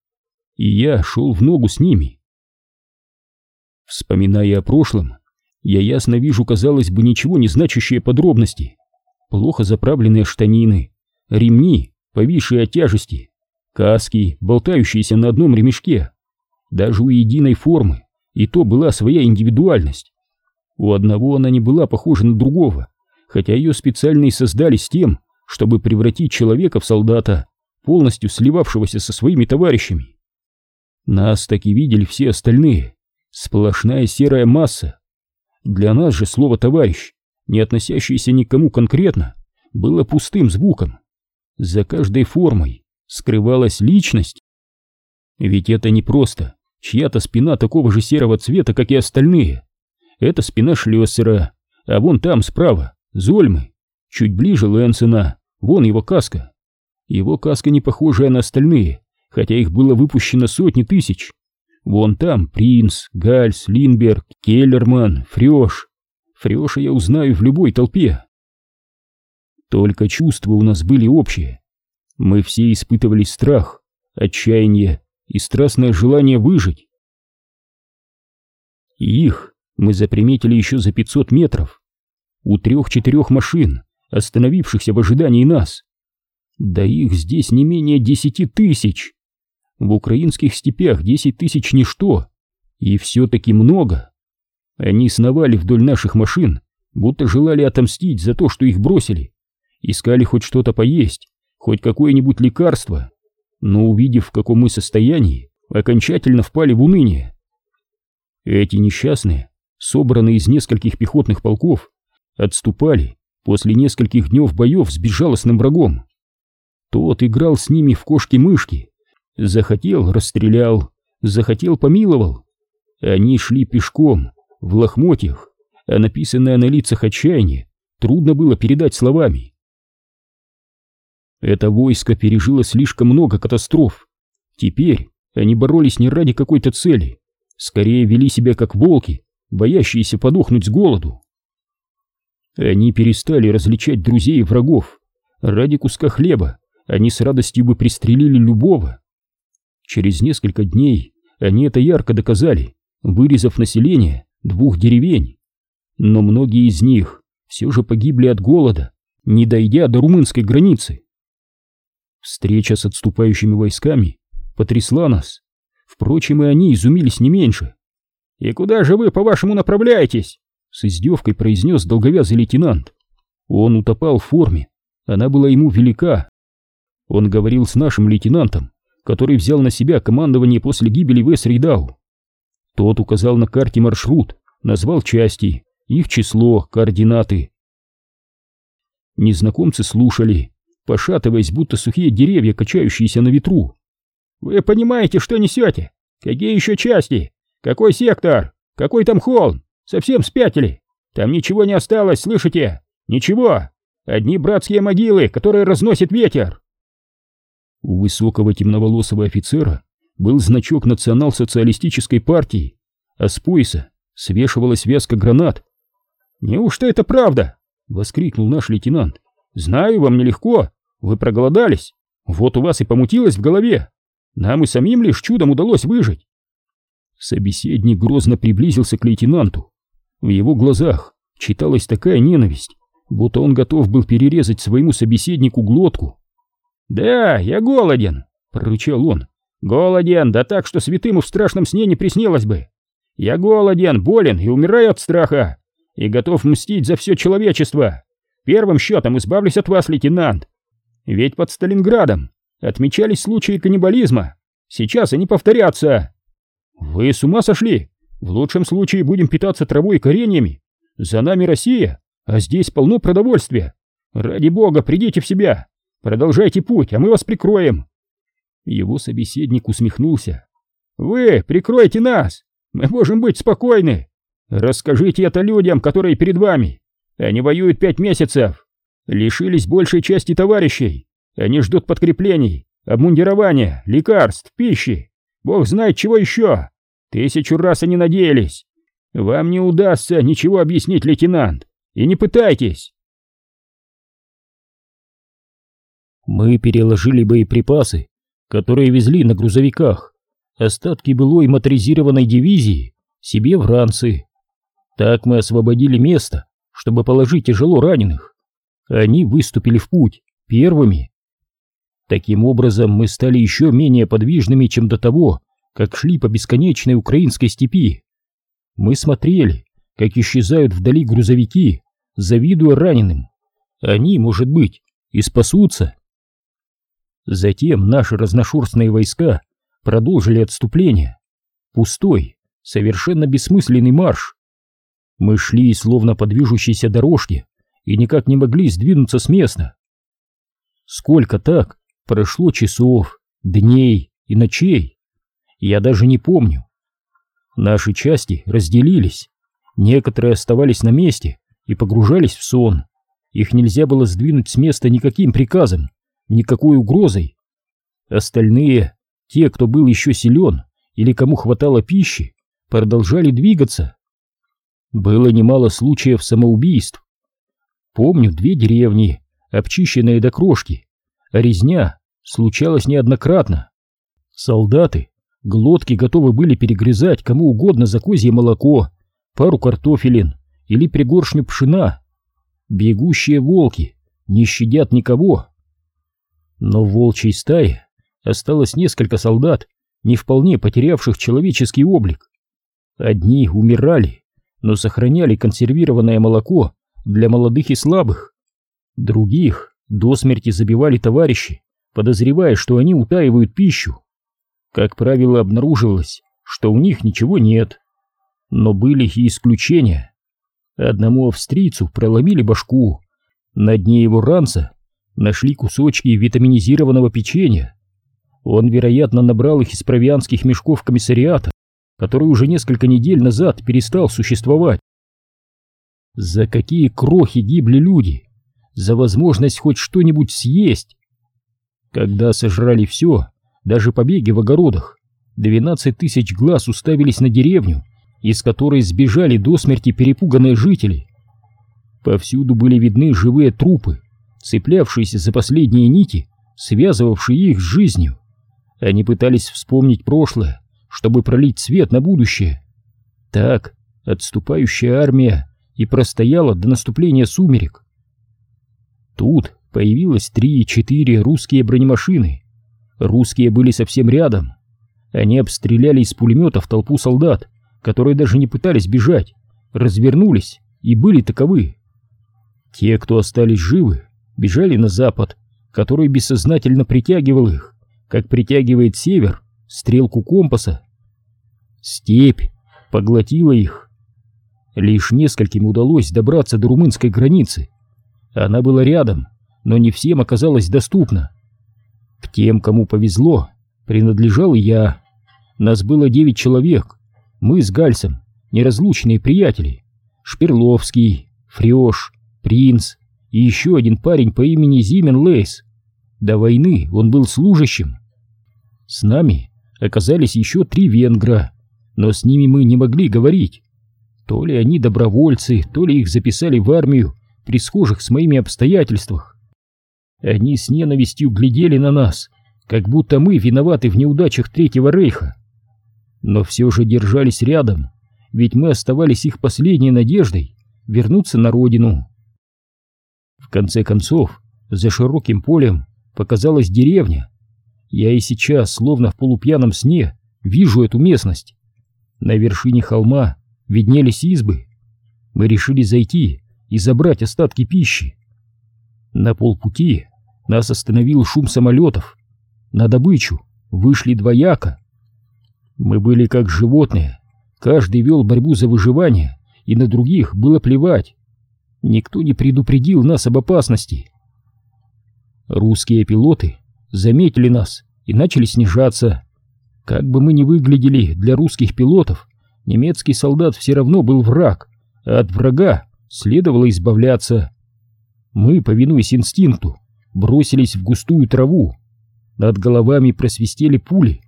и я шел в ногу с ними. Вспоминая о прошлом, я ясно вижу, казалось бы, ничего не значащие подробности. Плохо заправленные штанины, ремни, повисшие от тяжести, каски, болтающиеся на одном ремешке. Даже у единой формы, и то была своя индивидуальность. У одного она не была похожа на другого, хотя ее специально и создали с тем, чтобы превратить человека в солдата, полностью сливавшегося со своими товарищами. Нас так и видели все остальные, сплошная серая масса. Для нас же слово «товарищ», не относящееся никому конкретно, было пустым звуком. За каждой формой скрывалась личность. Ведь это не просто чья-то спина такого же серого цвета, как и остальные. Это спина Шлёссера, а вон там справа — Зольмы. Чуть ближе Лэнсона, вон его каска. Его каска не похожая на остальные, хотя их было выпущено сотни тысяч. Вон там Принц, Гальс, Линберг, Келлерман, Фрёш. Фрёша я узнаю в любой толпе. Только чувства у нас были общие. Мы все испытывали страх, отчаяние и страстное желание выжить. Их мы заприметили еще за 500 метров. У трех-четырех машин, остановившихся в ожидании нас. Да их здесь не менее десяти тысяч. В украинских степях десять тысяч ничто, и все-таки много. Они сновали вдоль наших машин, будто желали отомстить за то, что их бросили. Искали хоть что-то поесть, хоть какое-нибудь лекарство, но увидев, в каком мы состоянии, окончательно впали в уныние. Эти несчастные, собранные из нескольких пехотных полков, отступали после нескольких дней боев с безжалостным врагом. Тот играл с ними в кошки-мышки, захотел — расстрелял, захотел — помиловал. Они шли пешком, в лохмотьях, а написанное на лицах отчаяние трудно было передать словами. Это войско пережило слишком много катастроф. Теперь они боролись не ради какой-то цели, скорее вели себя как волки, боящиеся подохнуть с голоду. Они перестали различать друзей и врагов. Ради куска хлеба они с радостью бы пристрелили любого. Через несколько дней они это ярко доказали, вырезав население двух деревень. Но многие из них все же погибли от голода, не дойдя до румынской границы. Встреча с отступающими войсками потрясла нас. Впрочем, и они изумились не меньше. «И куда же вы, по-вашему, направляетесь?» С издевкой произнес долговязый лейтенант. Он утопал в форме, она была ему велика. Он говорил с нашим лейтенантом, который взял на себя командование после гибели Вес Ридау. Тот указал на карте маршрут, назвал части, их число, координаты. Незнакомцы слушали, пошатываясь, будто сухие деревья, качающиеся на ветру. «Вы понимаете, что несете? Какие еще части? Какой сектор? Какой там холм? Совсем спятили? Там ничего не осталось, слышите? Ничего! Одни братские могилы, которые разносит ветер!» У высокого темноволосого офицера был значок национал-социалистической партии, а с пояса свешивалась вязка гранат. «Неужто это правда?» — воскликнул наш лейтенант. «Знаю, вам нелегко, вы проголодались. Вот у вас и помутилось в голове. Нам и самим лишь чудом удалось выжить. Собеседник грозно приблизился к лейтенанту. В его глазах читалась такая ненависть, будто он готов был перерезать своему собеседнику глотку. «Да, я голоден», — прорычал он. «Голоден, да так, что святым в страшном сне не приснилось бы. Я голоден, болен и умираю от страха, и готов мстить за все человечество. Первым счетом избавлюсь от вас, лейтенант, ведь под Сталинградом отмечались случаи каннибализма. Сейчас они повторятся. Вы с ума сошли? В лучшем случае будем питаться травой и кореньями. За нами Россия, а здесь полно продовольствия. Ради бога, придите в себя. Продолжайте путь, а мы вас прикроем. Его собеседник усмехнулся. Вы прикройте нас. Мы можем быть спокойны. Расскажите это людям, которые перед вами. Они воюют пять месяцев. Лишились большей части товарищей. Они ждут подкреплений, обмундирования, лекарств, пищи. Бог знает чего еще. Тысячу раз они надеялись. Вам не удастся ничего объяснить, лейтенант. И не пытайтесь. Мы переложили боеприпасы, которые везли на грузовиках, остатки былой моторизированной дивизии, себе в ранцы. Так мы освободили место, чтобы положить тяжело раненых. Они выступили в путь первыми. Таким образом, мы стали еще менее подвижными, чем до того, как шли по бесконечной украинской степи. Мы смотрели, как исчезают вдали грузовики, завидуя раненым. Они, может быть, и спасутся. Затем наши разношерстные войска продолжили отступление. Пустой, совершенно бессмысленный марш. Мы шли словно по движущейся дорожке, и никак не могли сдвинуться с места. Сколько так прошло часов, дней и ночей, я даже не помню. Наши части разделились, некоторые оставались на месте и погружались в сон, Их нельзя было сдвинуть с места никаким приказом, никакой угрозой. Остальные, те, кто был еще силен или кому хватало пищи, продолжали двигаться. Было немало случаев самоубийств. Помню две деревни, обчищенные до крошки, а резня случалась неоднократно. Солдаты глотки готовы были перегрызать кому угодно за козье молоко, пару картофелин или пригоршню пшена. Бегущие волки не щадят никого. Но в волчьей стае осталось несколько солдат, не вполне потерявших человеческий облик. Одни умирали, но сохраняли консервированное молоко для молодых и слабых. Других до смерти забивали товарищи, подозревая, что они утаивают пищу. Как правило, обнаруживалось, что у них ничего нет. Но были и исключения. Одному австрийцу проломили башку. На дне его ранца нашли кусочки витаминизированного печенья. Он, вероятно, набрал их из провианских мешков комиссариата, который уже несколько недель назад перестал существовать. За какие крохи гибли люди? За возможность хоть что-нибудь съесть? Когда сожрали все, даже побеги в огородах, двенадцать тысяч глаз уставились на деревню, из которой сбежали до смерти перепуганные жители. Повсюду были видны живые трупы, цеплявшиеся за последние нити, связывавшие их с жизнью. Они пытались вспомнить прошлое, чтобы пролить свет на будущее. Так отступающая армия и простояла до наступления сумерек. Тут появилось три-четыре русские бронемашины. Русские были совсем рядом. Они обстреляли из пулеметов толпу солдат, которые даже не пытались бежать, развернулись и были таковы. Те, кто остались живы, бежали на запад, который бессознательно притягивал их, как притягивает север стрелку компаса. Степь поглотила их. Лишь нескольким удалось добраться до румынской границы. Она была рядом, но не всем оказалась доступна. К тем, кому повезло, принадлежал я. Нас было девять человек. Мы с Гальцем, неразлучные приятели. Шперловский, Фрёш, Принц и еще один парень по имени Зимен Лейс. До войны он был служащим. С нами оказались еще три венгра, но с ними мы не могли говорить. То ли они добровольцы, то ли их записали в армию при схожих с моими обстоятельствах. Они с ненавистью глядели на нас, как будто мы виноваты в неудачах Третьего Рейха. Но все же держались рядом, ведь мы оставались их последней надеждой вернуться на родину. В конце концов, за широким полем показалась деревня. Я и сейчас, словно в полупьяном сне, вижу эту местность. На вершине холма виднелись избы. Мы решили зайти и забрать остатки пищи. На полпути нас остановил шум самолетов. На добычу вышли двояко. Мы были как животные, каждый вел борьбу за выживание, и на других было плевать. Никто не предупредил нас об опасности. Русские пилоты заметили нас и начали снижаться. Как бы мы ни выглядели для русских пилотов, немецкий солдат все равно был враг, а от врага следовало избавляться. Мы, повинуясь инстинкту, бросились в густую траву. Над головами просвистели пули.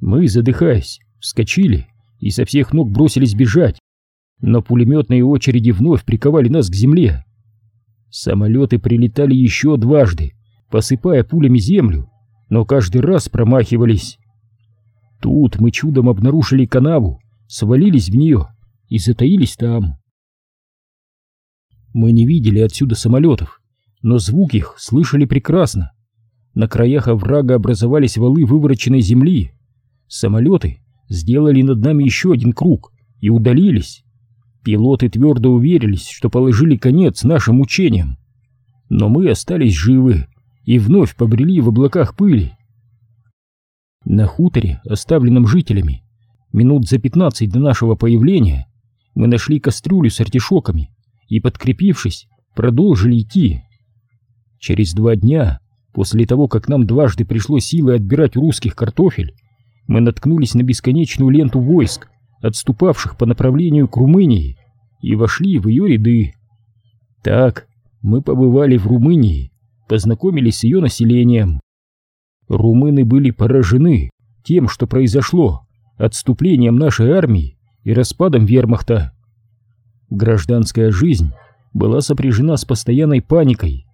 Мы, задыхаясь, вскочили и со всех ног бросились бежать но пулеметные очереди вновь приковали нас к земле. Самолеты прилетали еще дважды, посыпая пулями землю, но каждый раз промахивались. Тут мы чудом обнаружили канаву, свалились в нее и затаились там. Мы не видели отсюда самолетов, но звук их слышали прекрасно. На краях оврага образовались валы вывороченной земли. Самолеты сделали над нами еще один круг и удалились. Пилоты твердо уверились, что положили конец нашим учениям. Но мы остались живы и вновь побрели в облаках пыли. На хуторе, оставленном жителями, минут за пятнадцать до нашего появления, мы нашли кастрюлю с артишоками и, подкрепившись, продолжили идти. Через два дня, после того, как нам дважды пришлось силой отбирать русских картофель, мы наткнулись на бесконечную ленту войск, отступавших по направлению к Румынии, и вошли в ее ряды. Так мы побывали в Румынии, познакомились с ее населением. Румыны были поражены тем, что произошло, отступлением нашей армии и распадом вермахта. Гражданская жизнь была сопряжена с постоянной паникой.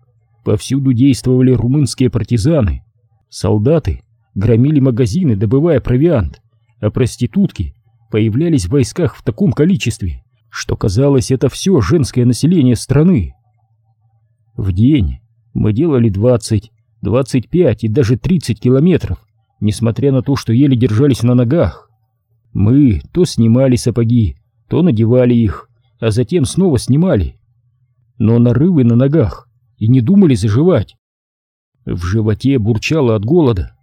Повсюду действовали румынские партизаны. Солдаты громили магазины, добывая провиант, а проститутки появлялись в войсках в таком количестве, что казалось, это все женское население страны. В день мы делали 20, 25 и даже 30 километров, несмотря на то, что еле держались на ногах. Мы то снимали сапоги, то надевали их, а затем снова снимали. Но нарывы на ногах и не думали заживать. В животе бурчало от голода.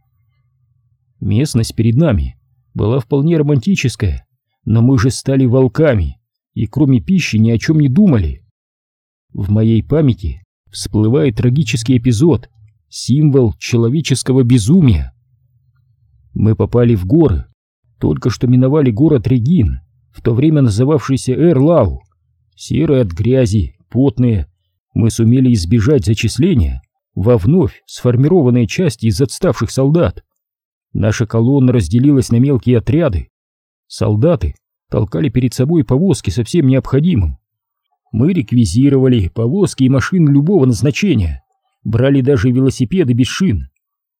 Местность перед нами была вполне романтическая, но мы же стали волками и кроме пищи ни о чем не думали. В моей памяти всплывает трагический эпизод, символ человеческого безумия. Мы попали в горы, только что миновали город Регин, в то время называвшийся Эрлау. Серые от грязи, потные, мы сумели избежать зачисления во вновь сформированные части из отставших солдат. Наша колонна разделилась на мелкие отряды. Солдаты толкали перед собой повозки со всем необходимым. Мы реквизировали повозки и машины любого назначения, брали даже велосипеды без шин.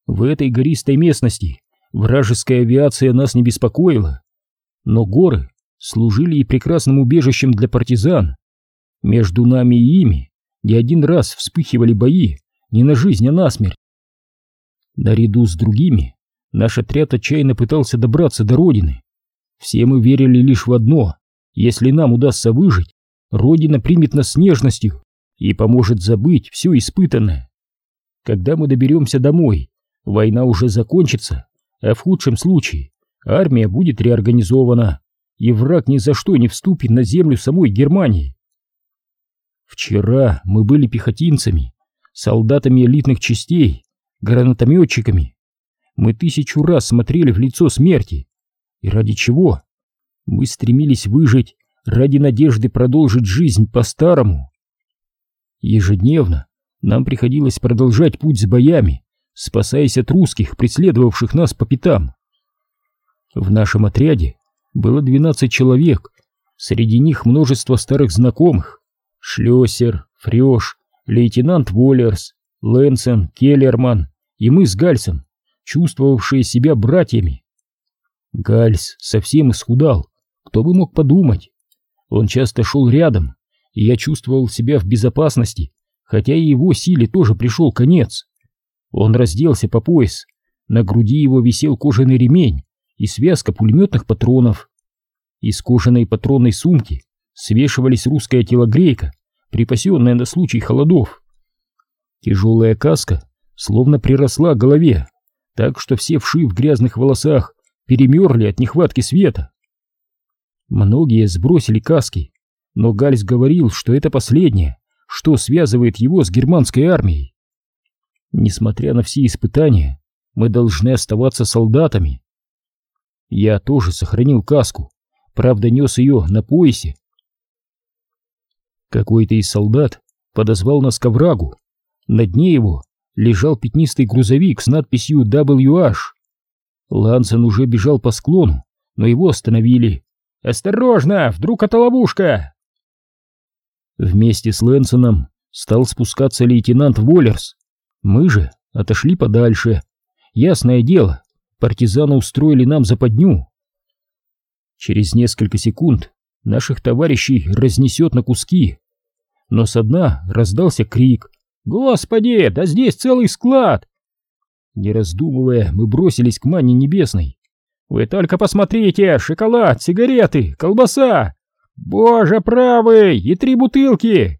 В этой гористой местности вражеская авиация нас не беспокоила, но горы служили и прекрасным убежищем для партизан. Между нами и ими не один раз вспыхивали бои не на жизнь, а на смерть. Наряду с другими наш отряд отчаянно пытался добраться до родины. Все мы верили лишь в одно. Если нам удастся выжить, Родина примет нас с нежностью и поможет забыть все испытанное. Когда мы доберемся домой, война уже закончится, а в худшем случае армия будет реорганизована, и враг ни за что не вступит на землю самой Германии. Вчера мы были пехотинцами, солдатами элитных частей, гранатометчиками. Мы тысячу раз смотрели в лицо смерти, и ради чего? Мы стремились выжить ради надежды продолжить жизнь по-старому. Ежедневно нам приходилось продолжать путь с боями, спасаясь от русских, преследовавших нас по пятам. В нашем отряде было 12 человек, среди них множество старых знакомых. Шлёсер, Фрёш, лейтенант Воллерс, Лэнсен, Келлерман и мы с Гальсом, чувствовавшие себя братьями. Гальс совсем исхудал, кто бы мог подумать. Он часто шел рядом, и я чувствовал себя в безопасности, хотя и его силе тоже пришел конец. Он разделся по пояс, на груди его висел кожаный ремень и связка пулеметных патронов. Из кожаной патронной сумки свешивались русская телогрейка, припасенная на случай холодов. Тяжелая каска словно приросла к голове, так что все вши в грязных волосах перемерли от нехватки света. Многие сбросили каски, но Гальс говорил, что это последнее, что связывает его с германской армией. Несмотря на все испытания, мы должны оставаться солдатами. Я тоже сохранил каску, правда нес ее на поясе. Какой-то из солдат подозвал нас к оврагу. На дне его лежал пятнистый грузовик с надписью WH. Лансен уже бежал по склону, но его остановили. «Осторожно! Вдруг это ловушка!» Вместе с Лэнсоном стал спускаться лейтенант Воллерс. Мы же отошли подальше. Ясное дело, партизаны устроили нам западню. Через несколько секунд наших товарищей разнесет на куски. Но со дна раздался крик. «Господи, да здесь целый склад!» Не раздумывая, мы бросились к Манне Небесной. «Вы только посмотрите! Шоколад, сигареты, колбаса! Боже правый! И три бутылки!»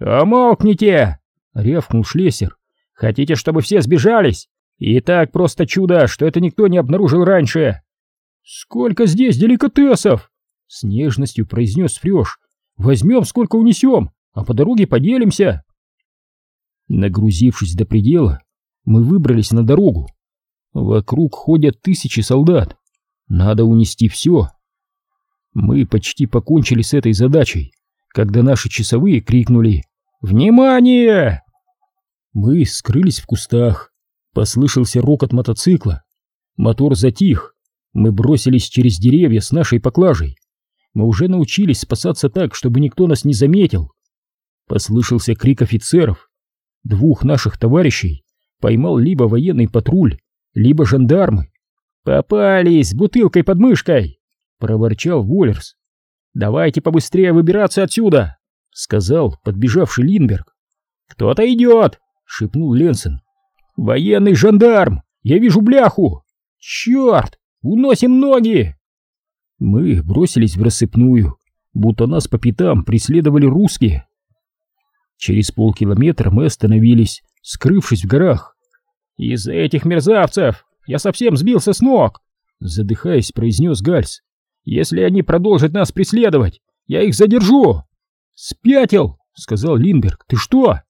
«Умолкните!» — рявкнул Шлессер. «Хотите, чтобы все сбежались? И так просто чудо, что это никто не обнаружил раньше!» «Сколько здесь деликатесов!» — с нежностью произнес Фрёш. «Возьмем, сколько унесем, а по дороге поделимся!» Нагрузившись до предела, мы выбрались на дорогу. Вокруг ходят тысячи солдат. Надо унести все. Мы почти покончили с этой задачей, когда наши часовые крикнули Внимание!» Мы скрылись в кустах. Послышался рокот мотоцикла. Мотор затих. Мы бросились через деревья с нашей поклажей. Мы уже научились спасаться так, чтобы никто нас не заметил. Послышался крик офицеров. Двух наших товарищей поймал либо военный патруль, либо жандармы. «Попались! Бутылкой под мышкой!» — проворчал Воллерс. «Давайте побыстрее выбираться отсюда!» — сказал подбежавший Линберг. «Кто-то идет!» — шепнул Ленсен. «Военный жандарм! Я вижу бляху! Черт! Уносим ноги!» Мы бросились в рассыпную, будто нас по пятам преследовали русские. Через полкилометра мы остановились, скрывшись в горах. «Из-за этих мерзавцев я совсем сбился с ног!» Задыхаясь, произнес Гальс. «Если они продолжат нас преследовать, я их задержу!» «Спятил!» — сказал Линберг. «Ты что?»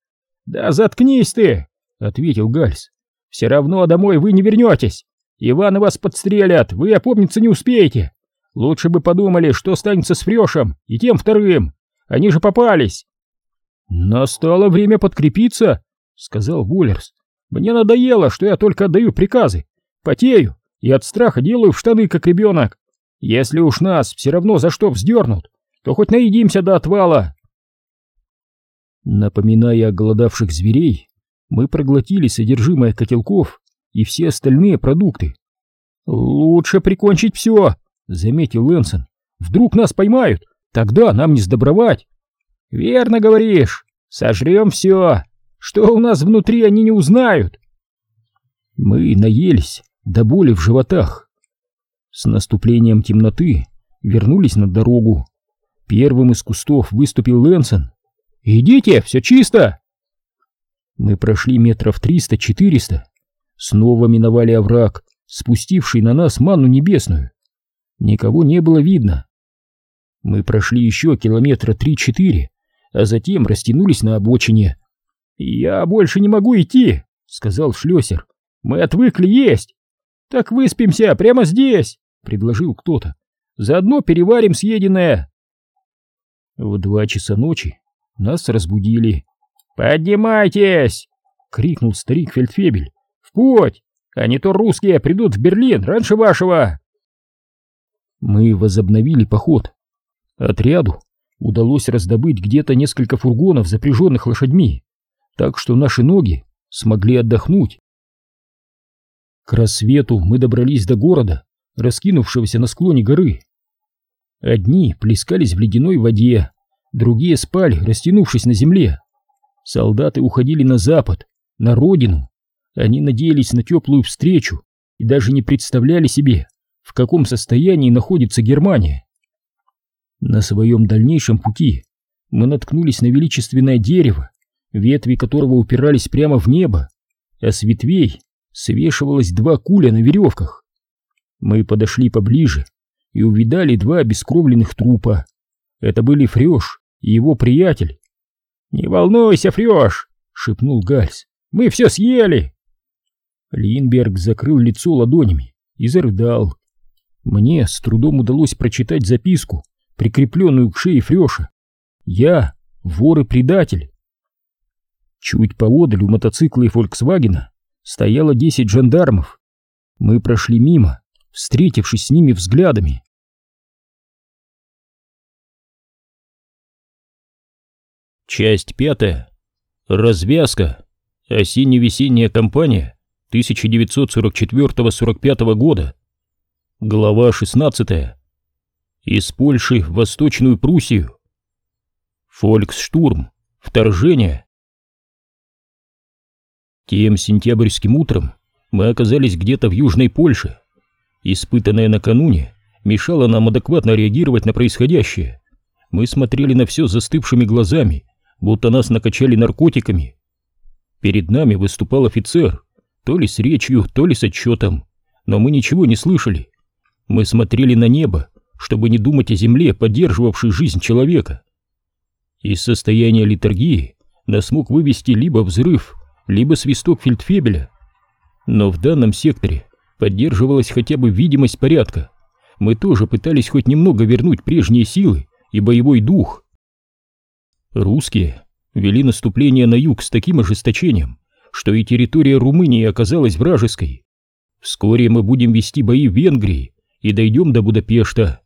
«Да заткнись ты!» — ответил Гальс. «Все равно домой вы не вернетесь! Иваны вас подстрелят, вы опомниться не успеете! Лучше бы подумали, что останется с Фрешем и тем вторым! Они же попались!» «Настало время подкрепиться!» — сказал Буллерс. «Мне надоело, что я только отдаю приказы, потею и от страха делаю в штаны, как ребенок. Если уж нас все равно за что вздернут, то хоть наедимся до отвала!» Напоминая о голодавших зверей, мы проглотили содержимое котелков и все остальные продукты. «Лучше прикончить все», — заметил Лэнсон. «Вдруг нас поймают, тогда нам не сдобровать». «Верно говоришь, сожрем все. Что у нас внутри, они не узнают». Мы наелись до боли в животах. С наступлением темноты вернулись на дорогу. Первым из кустов выступил Лэнсон. «Идите, все чисто!» Мы прошли метров триста-четыреста, снова миновали овраг, спустивший на нас ману небесную. Никого не было видно. Мы прошли еще километра три-четыре, а затем растянулись на обочине. «Я больше не могу идти», — сказал Шлёсер. «Мы отвыкли есть». «Так выспимся прямо здесь», — предложил кто-то. «Заодно переварим съеденное». В два часа ночи нас разбудили. «Поднимайтесь!» — крикнул старик Фельдфебель. «В путь! А не то русские придут в Берлин раньше вашего!» Мы возобновили поход. Отряду удалось раздобыть где-то несколько фургонов, запряженных лошадьми, так что наши ноги смогли отдохнуть. К рассвету мы добрались до города, раскинувшегося на склоне горы. Одни плескались в ледяной воде, другие спали, растянувшись на земле. Солдаты уходили на запад, на родину. Они надеялись на теплую встречу и даже не представляли себе, в каком состоянии находится Германия. На своем дальнейшем пути мы наткнулись на величественное дерево, ветви которого упирались прямо в небо, а с ветвей свешивалось два куля на веревках. Мы подошли поближе и увидали два обескровленных трупа. Это были Фрёш и его приятель. «Не волнуйся, Фрёш!» — шепнул Гальс. «Мы все съели!» Линберг закрыл лицо ладонями и зарыдал. Мне с трудом удалось прочитать записку, прикрепленную к шее Фрёша. «Я вор и предатель!» Чуть поодаль у мотоцикла и Фольксвагена стояло десять жандармов. Мы прошли мимо, встретившись с ними взглядами. Часть пятая. Развязка. Осенне-весенняя кампания 1944-45 года. Глава 16. Из Польши в Восточную Пруссию. Фольксштурм. Вторжение. Тем сентябрьским утром мы оказались где-то в Южной Польше. Испытанное накануне мешало нам адекватно реагировать на происходящее. Мы смотрели на все застывшими глазами будто нас накачали наркотиками. Перед нами выступал офицер, то ли с речью, то ли с отчетом, но мы ничего не слышали. Мы смотрели на небо, чтобы не думать о земле, поддерживавшей жизнь человека. Из состояния литургии нас мог вывести либо взрыв, либо свисток фельдфебеля. Но в данном секторе поддерживалась хотя бы видимость порядка. Мы тоже пытались хоть немного вернуть прежние силы и боевой дух. Русские вели наступление на юг с таким ожесточением, что и территория Румынии оказалась вражеской. Вскоре мы будем вести бои в Венгрии и дойдем до Будапешта.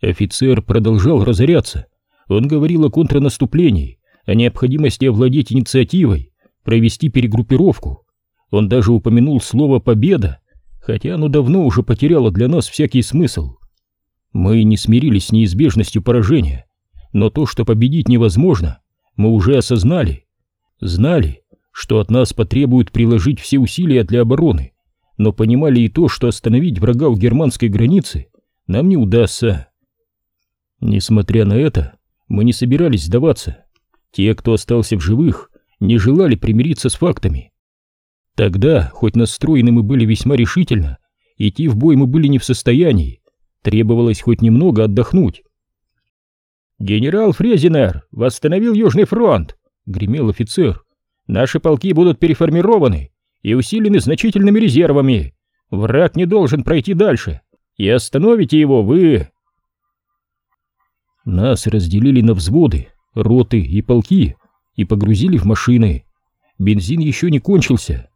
Офицер продолжал разоряться. Он говорил о контрнаступлении, о необходимости овладеть инициативой, провести перегруппировку. Он даже упомянул слово «победа», хотя оно давно уже потеряло для нас всякий смысл. Мы не смирились с неизбежностью поражения, но то, что победить невозможно, мы уже осознали. Знали, что от нас потребуют приложить все усилия для обороны, но понимали и то, что остановить врага у германской границы нам не удастся. Несмотря на это, мы не собирались сдаваться. Те, кто остался в живых, не желали примириться с фактами. Тогда, хоть настроены мы были весьма решительно, идти в бой мы были не в состоянии, требовалось хоть немного отдохнуть. «Генерал Фрезинер восстановил Южный фронт!» — гремел офицер. «Наши полки будут переформированы и усилены значительными резервами. Враг не должен пройти дальше, и остановите его вы...» Нас разделили на взводы, роты и полки и погрузили в машины. Бензин еще не кончился.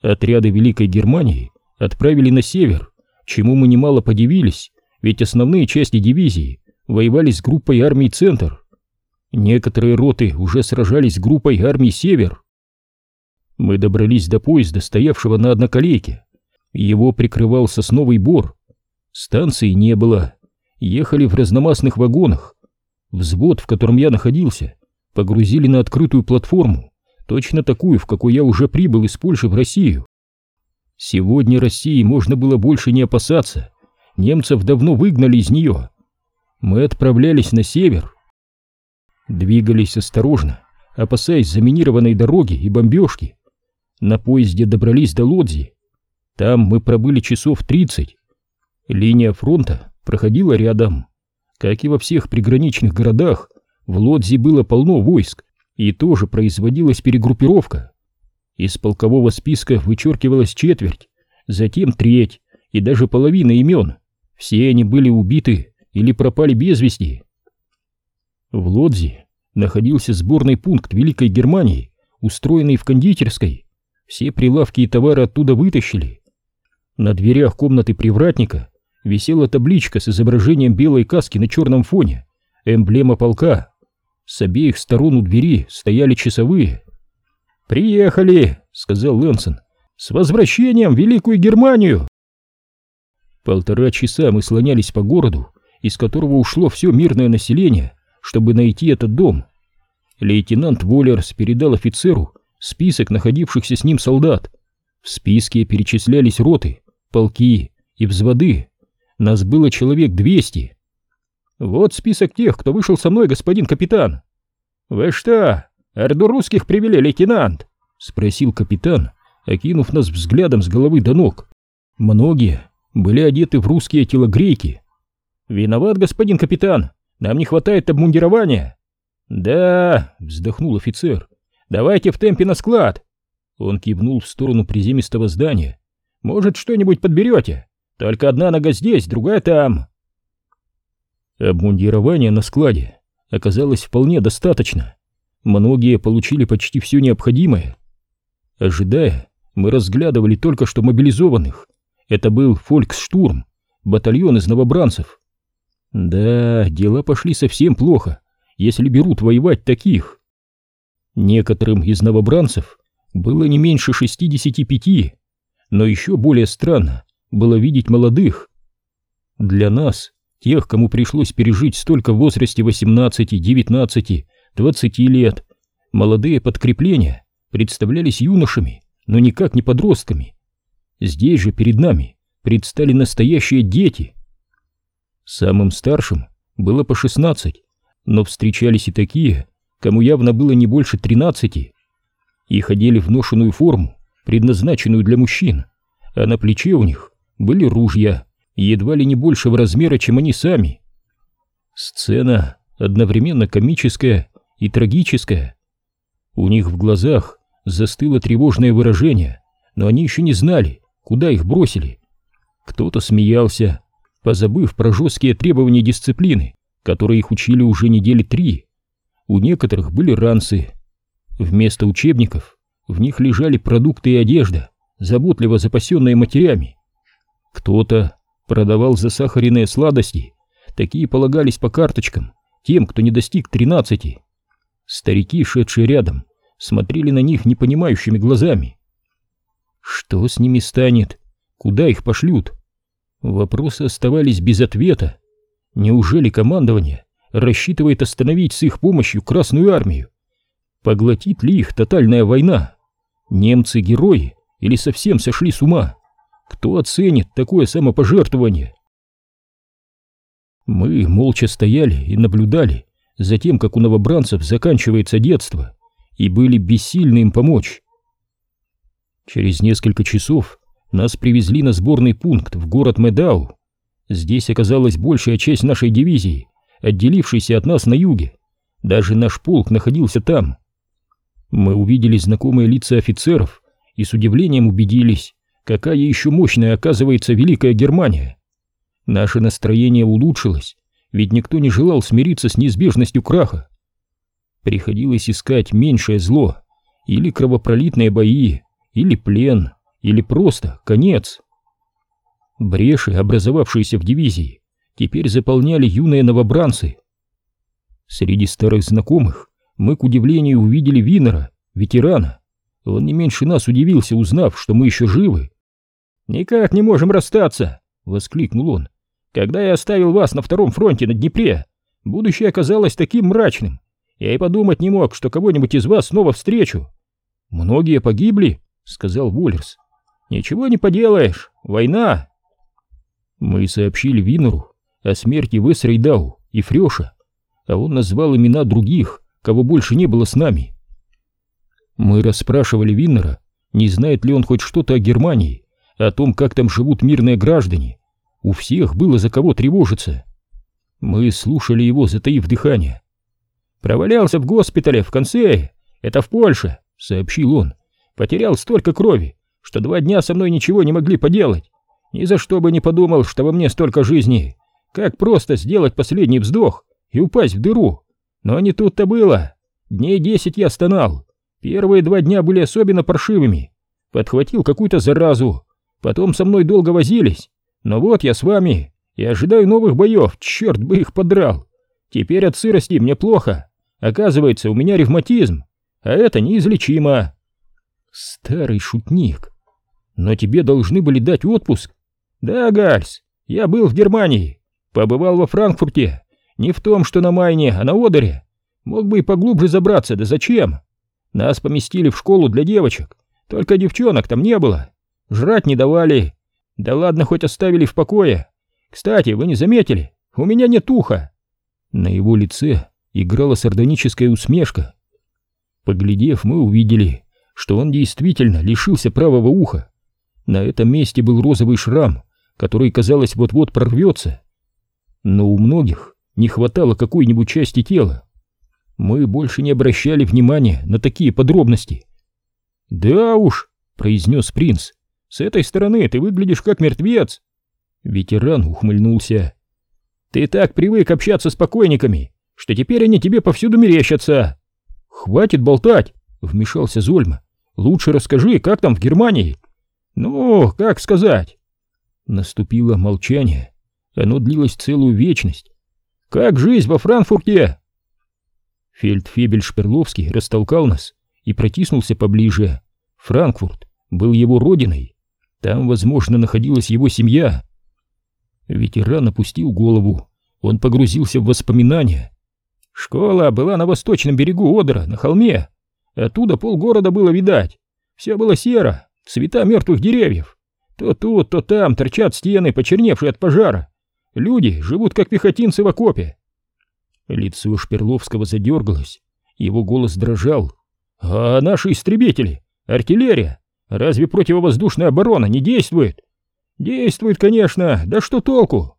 Отряды Великой Германии отправили на север, чему мы немало подивились, ведь основные части дивизии воевали с группой армий «Центр». Некоторые роты уже сражались с группой армий «Север». Мы добрались до поезда, стоявшего на одноколейке. Его прикрывал сосновый бор. Станции не было. Ехали в разномастных вагонах. Взвод, в котором я находился, погрузили на открытую платформу, точно такую, в какой я уже прибыл из Польши в Россию. Сегодня России можно было больше не опасаться. Немцев давно выгнали из нее. Мы отправлялись на север. Двигались осторожно, опасаясь заминированной дороги и бомбежки. На поезде добрались до Лодзи. Там мы пробыли часов тридцать. Линия фронта проходила рядом. Как и во всех приграничных городах, в Лодзи было полно войск, и тоже производилась перегруппировка. Из полкового списка вычеркивалась четверть, затем треть и даже половина имен. Все они были убиты или пропали без вести. В Лодзи находился сборный пункт Великой Германии, устроенный в кондитерской. Все прилавки и товары оттуда вытащили. На дверях комнаты привратника висела табличка с изображением белой каски на черном фоне, эмблема полка. С обеих сторон у двери стояли часовые. «Приехали!» — сказал Лэнсон. «С возвращением в Великую Германию!» Полтора часа мы слонялись по городу, из которого ушло все мирное население, чтобы найти этот дом. Лейтенант Воллерс передал офицеру список находившихся с ним солдат. В списке перечислялись роты, полки и взводы. Нас было человек двести. Вот список тех, кто вышел со мной, господин капитан. Вы что, орду русских привели, лейтенант? Спросил капитан, окинув нас взглядом с головы до ног. Многие были одеты в русские телогрейки. Виноват, господин капитан, нам не хватает обмундирования. Да, вздохнул офицер. Давайте в темпе на склад. Он кивнул в сторону приземистого здания. Может, что-нибудь подберете? Только одна нога здесь, другая там. Обмундирования на складе оказалось вполне достаточно. Многие получили почти все необходимое. Ожидая, мы разглядывали только что мобилизованных. Это был Фольксштурм, батальон из новобранцев. Да, дела пошли совсем плохо, если берут воевать таких. Некоторым из новобранцев было не меньше 65, но еще более странно было видеть молодых. Для нас Тех, кому пришлось пережить столько в возрасте 18, 19, 20 лет, молодые подкрепления представлялись юношами, но никак не подростками. Здесь же перед нами предстали настоящие дети. Самым старшим было по 16, но встречались и такие, кому явно было не больше 13. Их одели в ношеную форму, предназначенную для мужчин, а на плече у них были ружья едва ли не большего размера, чем они сами. Сцена одновременно комическая и трагическая. У них в глазах застыло тревожное выражение, но они еще не знали, куда их бросили. Кто-то смеялся, позабыв про жесткие требования дисциплины, которые их учили уже недели три. у некоторых были ранцы. Вместо учебников в них лежали продукты и одежда, заботливо запасенные матерями. Кто-то продавал засахаренные сладости, такие полагались по карточкам тем, кто не достиг тринадцати. Старики, шедшие рядом, смотрели на них непонимающими глазами. Что с ними станет? Куда их пошлют? Вопросы оставались без ответа. Неужели командование рассчитывает остановить с их помощью Красную Армию? Поглотит ли их тотальная война? Немцы герои или совсем сошли с ума? Кто оценит такое самопожертвование? Мы молча стояли и наблюдали за тем, как у новобранцев заканчивается детство, и были бессильны им помочь. Через несколько часов нас привезли на сборный пункт в город Медау. Здесь оказалась большая часть нашей дивизии, отделившейся от нас на юге. Даже наш полк находился там. Мы увидели знакомые лица офицеров и с удивлением убедились, какая еще мощная оказывается Великая Германия. Наше настроение улучшилось, ведь никто не желал смириться с неизбежностью краха. Приходилось искать меньшее зло, или кровопролитные бои, или плен, или просто конец. Бреши, образовавшиеся в дивизии, теперь заполняли юные новобранцы. Среди старых знакомых мы, к удивлению, увидели Винера, ветерана. Он не меньше нас удивился, узнав, что мы еще живы. «Никак не можем расстаться!» — воскликнул он. «Когда я оставил вас на втором фронте на Днепре, будущее оказалось таким мрачным. Я и подумать не мог, что кого-нибудь из вас снова встречу. Многие погибли, — сказал Воллерс. «Ничего не поделаешь, война!» Мы сообщили Винеру о смерти Весрейдау и Фрёша, а он назвал имена других, кого больше не было с нами. Мы расспрашивали Виннера, не знает ли он хоть что-то о Германии, о том, как там живут мирные граждане. У всех было за кого тревожиться. Мы слушали его, затаив дыхание. «Провалялся в госпитале в конце, это в Польше», — сообщил он. Потерял столько крови, что два дня со мной ничего не могли поделать. Ни за что бы не подумал, что во мне столько жизни. Как просто сделать последний вздох и упасть в дыру. Но не тут-то было. Дней десять я стонал. Первые два дня были особенно паршивыми. Подхватил какую-то заразу. Потом со мной долго возились. Но вот я с вами и ожидаю новых боев. Черт бы их подрал. Теперь от сырости мне плохо. Оказывается, у меня ревматизм. А это неизлечимо. Старый шутник. Но тебе должны были дать отпуск. Да, Гальс, я был в Германии. Побывал во Франкфурте. Не в том, что на Майне, а на Одере. Мог бы и поглубже забраться, да зачем? Нас поместили в школу для девочек. Только девчонок там не было. Жрать не давали. Да ладно, хоть оставили в покое. Кстати, вы не заметили? У меня нет уха. На его лице играла сардоническая усмешка. Поглядев, мы увидели, что он действительно лишился правого уха. На этом месте был розовый шрам, который, казалось, вот-вот прорвется. Но у многих не хватало какой-нибудь части тела. Мы больше не обращали внимания на такие подробности. «Да уж», — произнес принц, — «с этой стороны ты выглядишь как мертвец». Ветеран ухмыльнулся. «Ты так привык общаться с покойниками, что теперь они тебе повсюду мерещатся». «Хватит болтать», — вмешался Зольма. Лучше расскажи, как там в Германии? Ну, как сказать? Наступило молчание. Оно длилось целую вечность. Как жизнь во Франкфурте? Фельдфебель Шперловский растолкал нас и протиснулся поближе. Франкфурт был его родиной. Там, возможно, находилась его семья. Ветеран опустил голову. Он погрузился в воспоминания. Школа была на восточном берегу Одера, на холме. Оттуда полгорода было видать. Все было серо, цвета мертвых деревьев. То тут, то там торчат стены, почерневшие от пожара. Люди живут как пехотинцы в окопе. Лицо Шперловского задергалось, его голос дрожал. А наши истребители, артиллерия, разве противовоздушная оборона не действует? Действует, конечно, да что толку?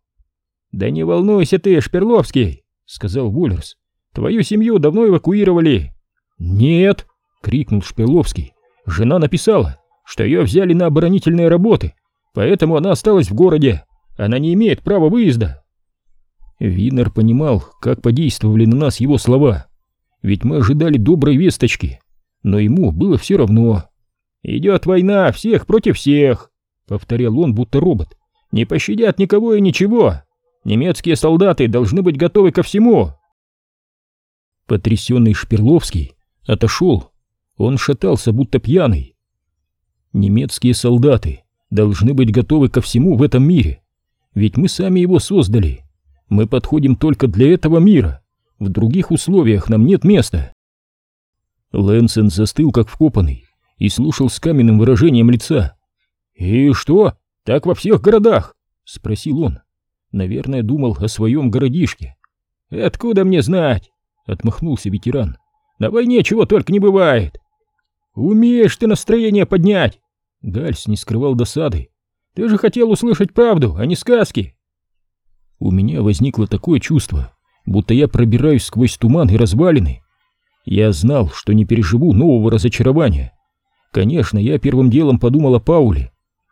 Да не волнуйся ты, Шперловский, сказал Вуллерс. Твою семью давно эвакуировали. «Нет!» — крикнул Шпиловский. «Жена написала, что ее взяли на оборонительные работы, поэтому она осталась в городе. Она не имеет права выезда». Винер понимал, как подействовали на нас его слова. ведь мы ожидали доброй весточки, но ему было все равно. «Идет война, всех против всех», — повторял он, будто робот. «Не пощадят никого и ничего. Немецкие солдаты должны быть готовы ко всему». Потрясенный Шперловский отошел. Он шатался, будто пьяный. Немецкие солдаты должны быть готовы ко всему в этом мире. Ведь мы сами его создали. Мы подходим только для этого мира. В других условиях нам нет места. Лэнсен застыл, как вкопанный, и слушал с каменным выражением лица. «И что, так во всех городах?» — спросил он. Наверное, думал о своем городишке. «Откуда мне знать?» — отмахнулся ветеран. «На войне чего только не бывает!» «Умеешь ты настроение поднять!» Гальс не скрывал досады. «Ты же хотел услышать правду, а не сказки!» У меня возникло такое чувство, будто я пробираюсь сквозь туман и развалины. Я знал, что не переживу нового разочарования. Конечно, я первым делом подумал о Пауле,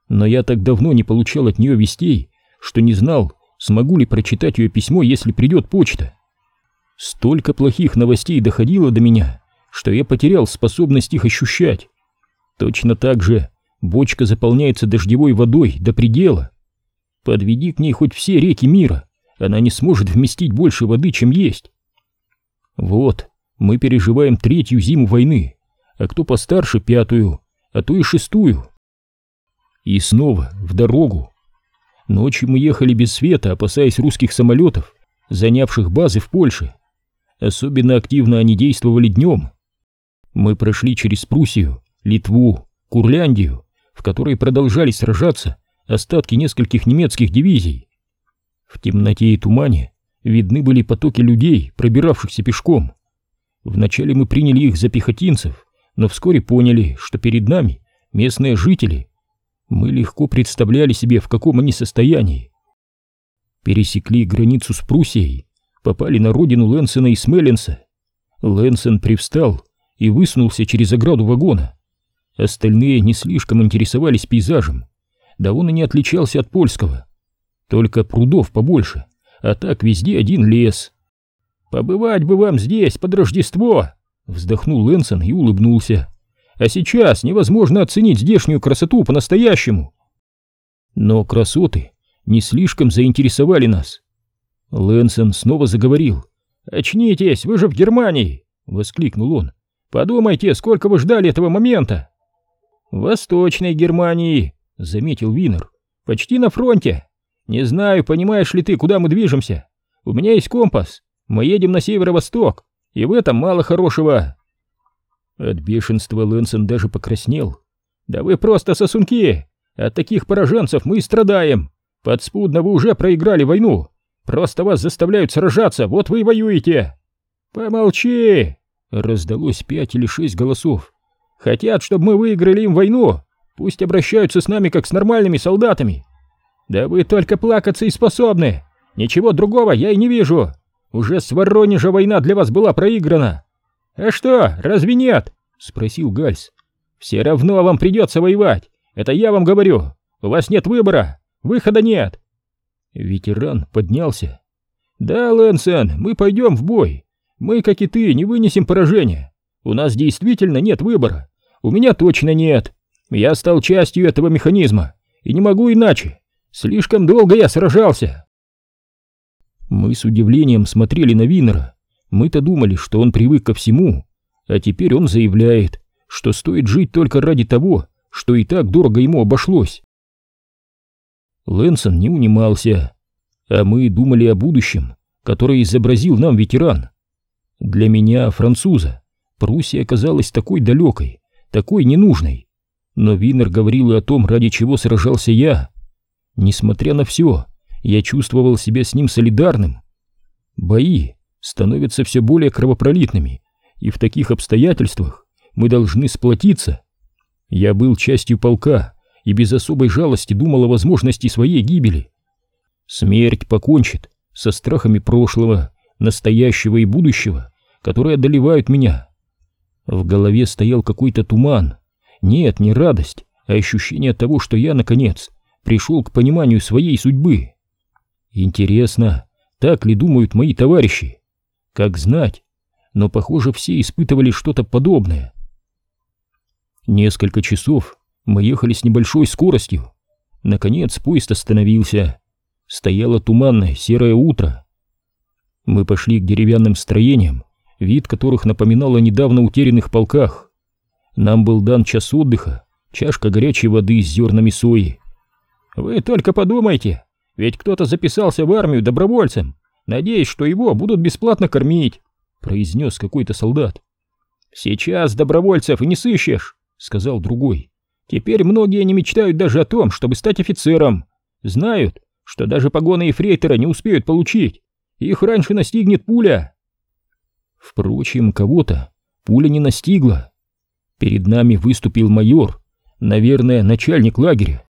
но я так давно не получал от нее вестей, что не знал, смогу ли прочитать ее письмо, если придет почта. Столько плохих новостей доходило до меня, что я потерял способность их ощущать. Точно так же бочка заполняется дождевой водой до предела. Подведи к ней хоть все реки мира, она не сможет вместить больше воды, чем есть. Вот, мы переживаем третью зиму войны, а кто постарше пятую, а то и шестую. И снова в дорогу. Ночью мы ехали без света, опасаясь русских самолетов, занявших базы в Польше. Особенно активно они действовали днем. Мы прошли через Пруссию, Литву, Курляндию, в которой продолжали сражаться остатки нескольких немецких дивизий. В темноте и тумане видны были потоки людей, пробиравшихся пешком. Вначале мы приняли их за пехотинцев, но вскоре поняли, что перед нами местные жители. Мы легко представляли себе, в каком они состоянии. Пересекли границу с Пруссией попали на родину Лэнсена и Смелленса. Лэнсен привстал и высунулся через ограду вагона. Остальные не слишком интересовались пейзажем, да он и не отличался от польского. Только прудов побольше, а так везде один лес. «Побывать бы вам здесь под Рождество!» Вздохнул Лэнсон и улыбнулся. «А сейчас невозможно оценить здешнюю красоту по-настоящему!» Но красоты не слишком заинтересовали нас. Лэнсон снова заговорил. «Очнитесь, вы же в Германии!» — воскликнул он. «Подумайте, сколько вы ждали этого момента!» «В Восточной Германии», — заметил Винер. «Почти на фронте. Не знаю, понимаешь ли ты, куда мы движемся. У меня есть компас. Мы едем на северо-восток, и в этом мало хорошего». От бешенства Лэнсон даже покраснел. «Да вы просто сосунки! От таких пораженцев мы и страдаем! Подспудно вы уже проиграли войну, Просто вас заставляют сражаться, вот вы и воюете!» «Помолчи!» — раздалось пять или шесть голосов. «Хотят, чтобы мы выиграли им войну. Пусть обращаются с нами, как с нормальными солдатами. Да вы только плакаться и способны. Ничего другого я и не вижу. Уже с Воронежа война для вас была проиграна. А что, разве нет?» — спросил Гальс. «Все равно вам придется воевать. Это я вам говорю. У вас нет выбора. Выхода нет. Ветеран поднялся. «Да, Лэнсон, мы пойдем в бой. Мы, как и ты, не вынесем поражения. У нас действительно нет выбора. У меня точно нет. Я стал частью этого механизма, и не могу иначе. Слишком долго я сражался». Мы с удивлением смотрели на Винера. Мы-то думали, что он привык ко всему, а теперь он заявляет, что стоит жить только ради того, что и так дорого ему обошлось. Лэнсон не унимался, а мы думали о будущем, которое изобразил нам ветеран. Для меня, француза, Пруссия казалась такой далекой, такой ненужной. Но Винер говорил и о том, ради чего сражался я. Несмотря на все, я чувствовал себя с ним солидарным. Бои становятся все более кровопролитными, и в таких обстоятельствах мы должны сплотиться. Я был частью полка, и без особой жалости думал о возможности своей гибели. Смерть покончит со страхами прошлого, настоящего и будущего, которые одолевают меня. В голове стоял какой-то туман. Нет, не радость, а ощущение того, что я, наконец, пришел к пониманию своей судьбы. Интересно, так ли думают мои товарищи? Как знать, но, похоже, все испытывали что-то подобное. Несколько часов мы ехали с небольшой скоростью. Наконец поезд остановился. Стояло туманное серое утро. Мы пошли к деревянным строениям, вид которых напоминал о недавно утерянных полках. Нам был дан час отдыха, чашка горячей воды с зернами сои. «Вы только подумайте, ведь кто-то записался в армию добровольцем, надеясь, что его будут бесплатно кормить», — произнес какой-то солдат. «Сейчас добровольцев и не сыщешь», — сказал другой. «Теперь многие не мечтают даже о том, чтобы стать офицером. Знают, что даже погоны и фрейтера не успеют получить. Их раньше настигнет пуля». Впрочем, кого-то пуля не настигла. Перед нами выступил майор, наверное, начальник лагеря.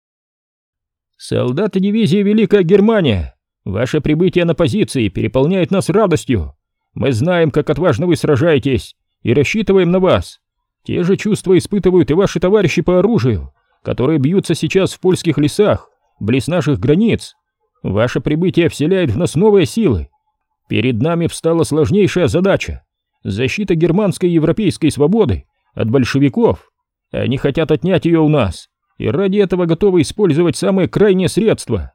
«Солдаты дивизии Великая Германия, ваше прибытие на позиции переполняет нас радостью. Мы знаем, как отважно вы сражаетесь, и рассчитываем на вас. Те же чувства испытывают и ваши товарищи по оружию, которые бьются сейчас в польских лесах, близ наших границ. Ваше прибытие вселяет в нас новые силы, Перед нами встала сложнейшая задача — защита германской и европейской свободы от большевиков. Они хотят отнять ее у нас, и ради этого готовы использовать самые крайние средства.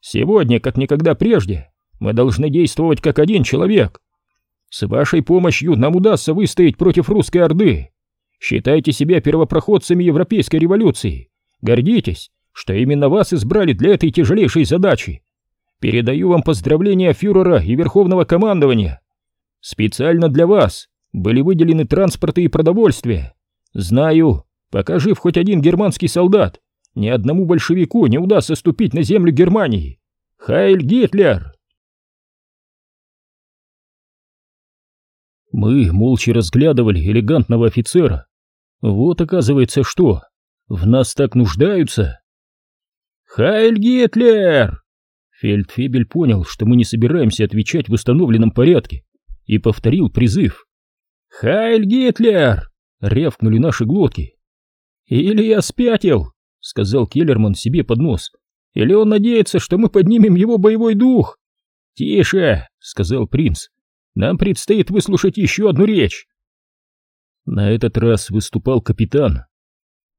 Сегодня, как никогда прежде, мы должны действовать как один человек. С вашей помощью нам удастся выстоять против русской орды. Считайте себя первопроходцами европейской революции. Гордитесь, что именно вас избрали для этой тяжелейшей задачи. Передаю вам поздравления фюрера и верховного командования. Специально для вас были выделены транспорты и продовольствие. Знаю, пока жив хоть один германский солдат, ни одному большевику не удастся ступить на землю Германии. Хайль Гитлер! Мы молча разглядывали элегантного офицера. Вот оказывается что, в нас так нуждаются. «Хайль Гитлер!» Фельдфебель понял, что мы не собираемся отвечать в установленном порядке, и повторил призыв. «Хайль Гитлер!» — рявкнули наши глотки. «Или я спятил!» — сказал Келлерман себе под нос. «Или он надеется, что мы поднимем его боевой дух?» «Тише!» — сказал принц. «Нам предстоит выслушать еще одну речь!» На этот раз выступал капитан.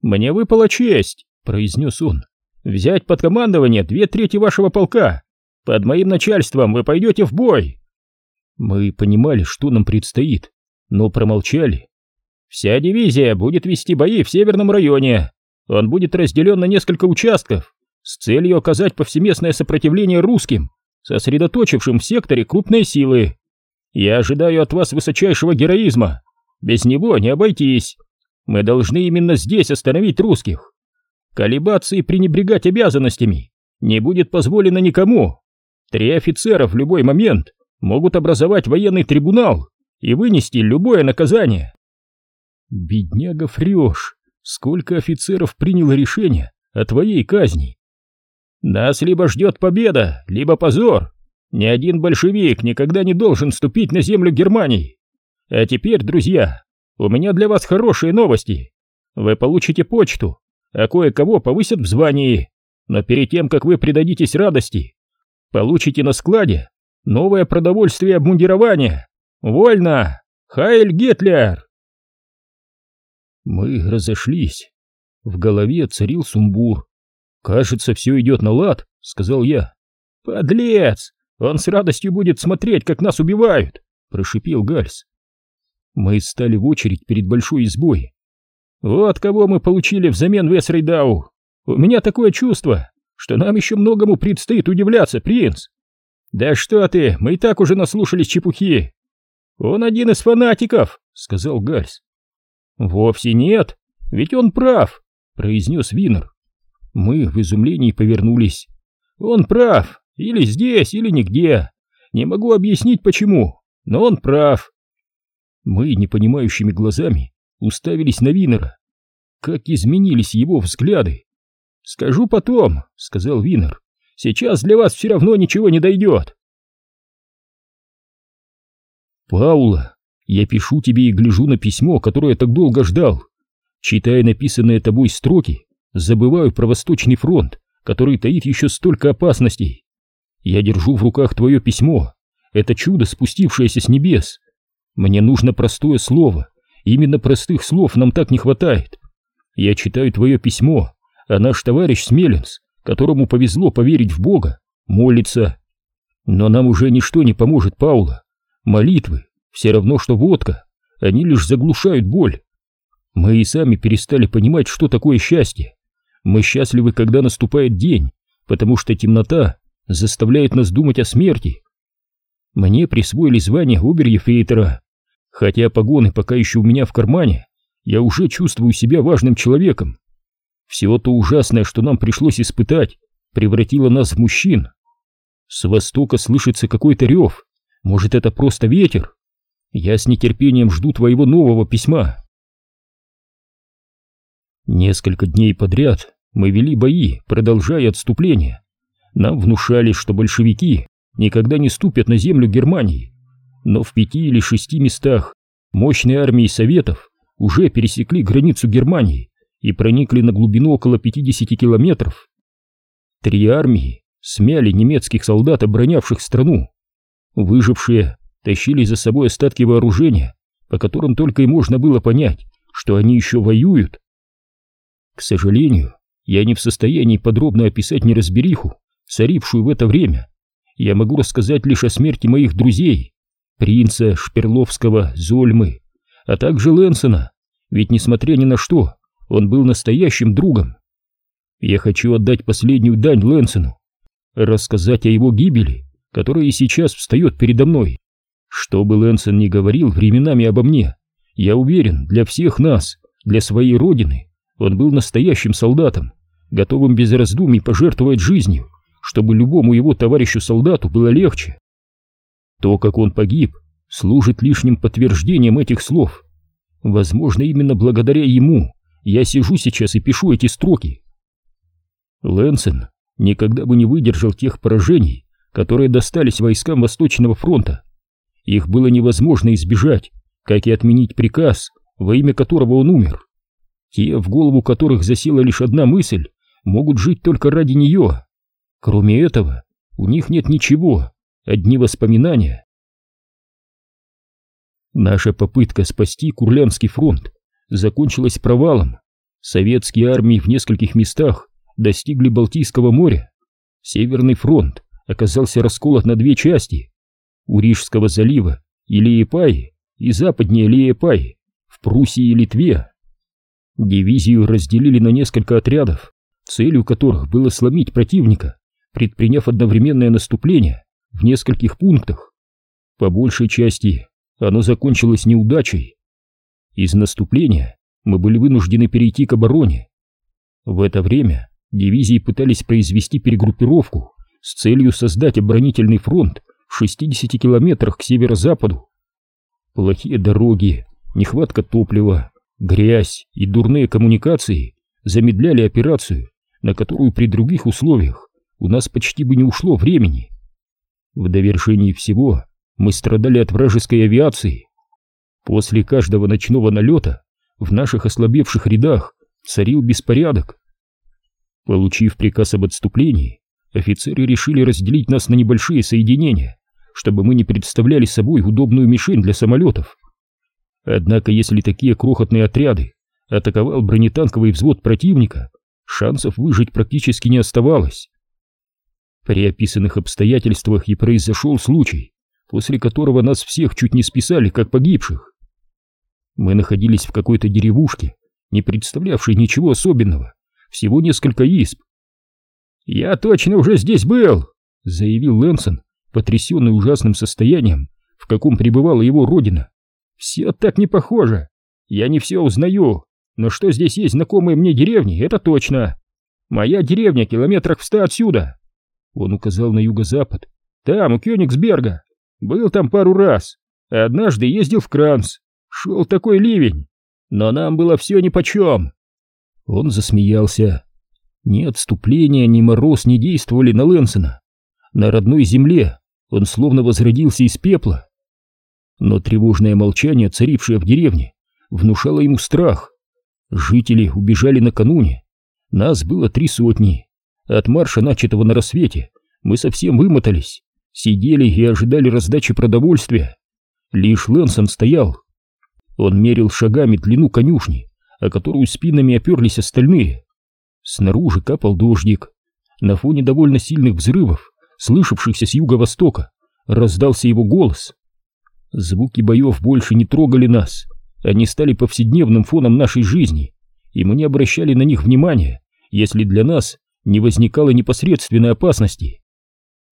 «Мне выпала честь!» — произнес он взять под командование две трети вашего полка. Под моим начальством вы пойдете в бой. Мы понимали, что нам предстоит, но промолчали. Вся дивизия будет вести бои в северном районе. Он будет разделен на несколько участков с целью оказать повсеместное сопротивление русским, сосредоточившим в секторе крупные силы. Я ожидаю от вас высочайшего героизма. Без него не обойтись. Мы должны именно здесь остановить русских. Колебаться и пренебрегать обязанностями не будет позволено никому. Три офицера в любой момент могут образовать военный трибунал и вынести любое наказание. Бедняга Фрёш, сколько офицеров приняло решение о твоей казни? Нас либо ждет победа, либо позор. Ни один большевик никогда не должен ступить на землю Германии. А теперь, друзья, у меня для вас хорошие новости. Вы получите почту, а кое-кого повысят в звании. Но перед тем, как вы предадитесь радости, получите на складе новое продовольствие и обмундирование. Вольно! Хайль Гитлер! Мы разошлись. В голове царил сумбур. «Кажется, все идет на лад», — сказал я. «Подлец! Он с радостью будет смотреть, как нас убивают!» — прошипел Гальс. Мы стали в очередь перед большой избой. Вот кого мы получили взамен Весрейдау. У меня такое чувство, что нам еще многому предстоит удивляться, принц. Да что ты, мы и так уже наслушались чепухи. Он один из фанатиков, сказал Гальс. Вовсе нет, ведь он прав, произнес Винер. Мы в изумлении повернулись. Он прав, или здесь, или нигде. Не могу объяснить почему, но он прав. Мы непонимающими глазами уставились на Винера. Как изменились его взгляды! «Скажу потом», — сказал Винер. «Сейчас для вас все равно ничего не дойдет». «Паула, я пишу тебе и гляжу на письмо, которое так долго ждал. Читая написанные тобой строки, забываю про Восточный фронт, который таит еще столько опасностей. Я держу в руках твое письмо, это чудо, спустившееся с небес. Мне нужно простое слово. Именно простых слов нам так не хватает. Я читаю твое письмо, а наш товарищ Смеленс, которому повезло поверить в Бога, молится. Но нам уже ничто не поможет, Паула. Молитвы все равно, что водка, они лишь заглушают боль. Мы и сами перестали понимать, что такое счастье. Мы счастливы, когда наступает день, потому что темнота заставляет нас думать о смерти. Мне присвоили звание обер-ефрейтора, хотя погоны пока еще у меня в кармане, я уже чувствую себя важным человеком. Все то ужасное, что нам пришлось испытать, превратило нас в мужчин. С востока слышится какой-то рев, может это просто ветер? Я с нетерпением жду твоего нового письма. Несколько дней подряд мы вели бои, продолжая отступление. Нам внушали, что большевики никогда не ступят на землю Германии, но в пяти или шести местах мощные армии Советов уже пересекли границу Германии и проникли на глубину около 50 километров. Три армии смяли немецких солдат, оборонявших страну. Выжившие тащили за собой остатки вооружения, по которым только и можно было понять, что они еще воюют. К сожалению, я не в состоянии подробно описать неразбериху, царившую в это время. Я могу рассказать лишь о смерти моих друзей, принца, Шперловского, Зольмы, а также Лэнсона, ведь, несмотря ни на что, он был настоящим другом. Я хочу отдать последнюю дань Лэнсону, рассказать о его гибели, которая и сейчас встает передо мной. Что бы Лэнсон ни говорил временами обо мне, я уверен, для всех нас, для своей родины, он был настоящим солдатом, готовым без раздумий пожертвовать жизнью, чтобы любому его товарищу-солдату было легче. То, как он погиб, служит лишним подтверждением этих слов. Возможно, именно благодаря ему я сижу сейчас и пишу эти строки. Лэнсон никогда бы не выдержал тех поражений, которые достались войскам Восточного фронта. Их было невозможно избежать, как и отменить приказ, во имя которого он умер. Те, в голову которых засела лишь одна мысль, могут жить только ради нее. Кроме этого, у них нет ничего, одни воспоминания. Наша попытка спасти Курлянский фронт закончилась провалом. Советские армии в нескольких местах достигли Балтийского моря. Северный фронт оказался расколот на две части. У Рижского залива и Лиепаи и западнее Лиепаи в Пруссии и Литве. Дивизию разделили на несколько отрядов, целью которых было сломить противника, предприняв одновременное наступление в нескольких пунктах. По большей части оно закончилось неудачей. Из наступления мы были вынуждены перейти к обороне. В это время дивизии пытались произвести перегруппировку с целью создать оборонительный фронт в 60 километрах к северо-западу. Плохие дороги, нехватка топлива, Грязь и дурные коммуникации замедляли операцию, на которую при других условиях у нас почти бы не ушло времени. В довершении всего мы страдали от вражеской авиации. После каждого ночного налета в наших ослабевших рядах царил беспорядок. Получив приказ об отступлении, офицеры решили разделить нас на небольшие соединения, чтобы мы не представляли собой удобную мишень для самолетов. Однако, если такие крохотные отряды атаковал бронетанковый взвод противника, шансов выжить практически не оставалось. При описанных обстоятельствах и произошел случай, после которого нас всех чуть не списали, как погибших. Мы находились в какой-то деревушке, не представлявшей ничего особенного, всего несколько исп. «Я точно уже здесь был!» — заявил Лэнсон, потрясенный ужасным состоянием, в каком пребывала его родина. Все так не похоже. Я не все узнаю, но что здесь есть знакомые мне деревни, это точно. Моя деревня километрах в ста отсюда. Он указал на юго-запад. Там, у Кёнигсберга. Был там пару раз. Однажды ездил в Кранц. Шел такой ливень. Но нам было все нипочем. Он засмеялся. Ни отступление, ни мороз не действовали на Лэнсона. На родной земле он словно возродился из пепла но тревожное молчание, царившее в деревне, внушало ему страх. Жители убежали накануне. Нас было три сотни. От марша, начатого на рассвете, мы совсем вымотались. Сидели и ожидали раздачи продовольствия. Лишь Лэнсон стоял. Он мерил шагами длину конюшни, о которую спинами оперлись остальные. Снаружи капал дождик. На фоне довольно сильных взрывов, слышавшихся с юго-востока, раздался его голос. Звуки боев больше не трогали нас. Они стали повседневным фоном нашей жизни, и мы не обращали на них внимания, если для нас не возникало непосредственной опасности.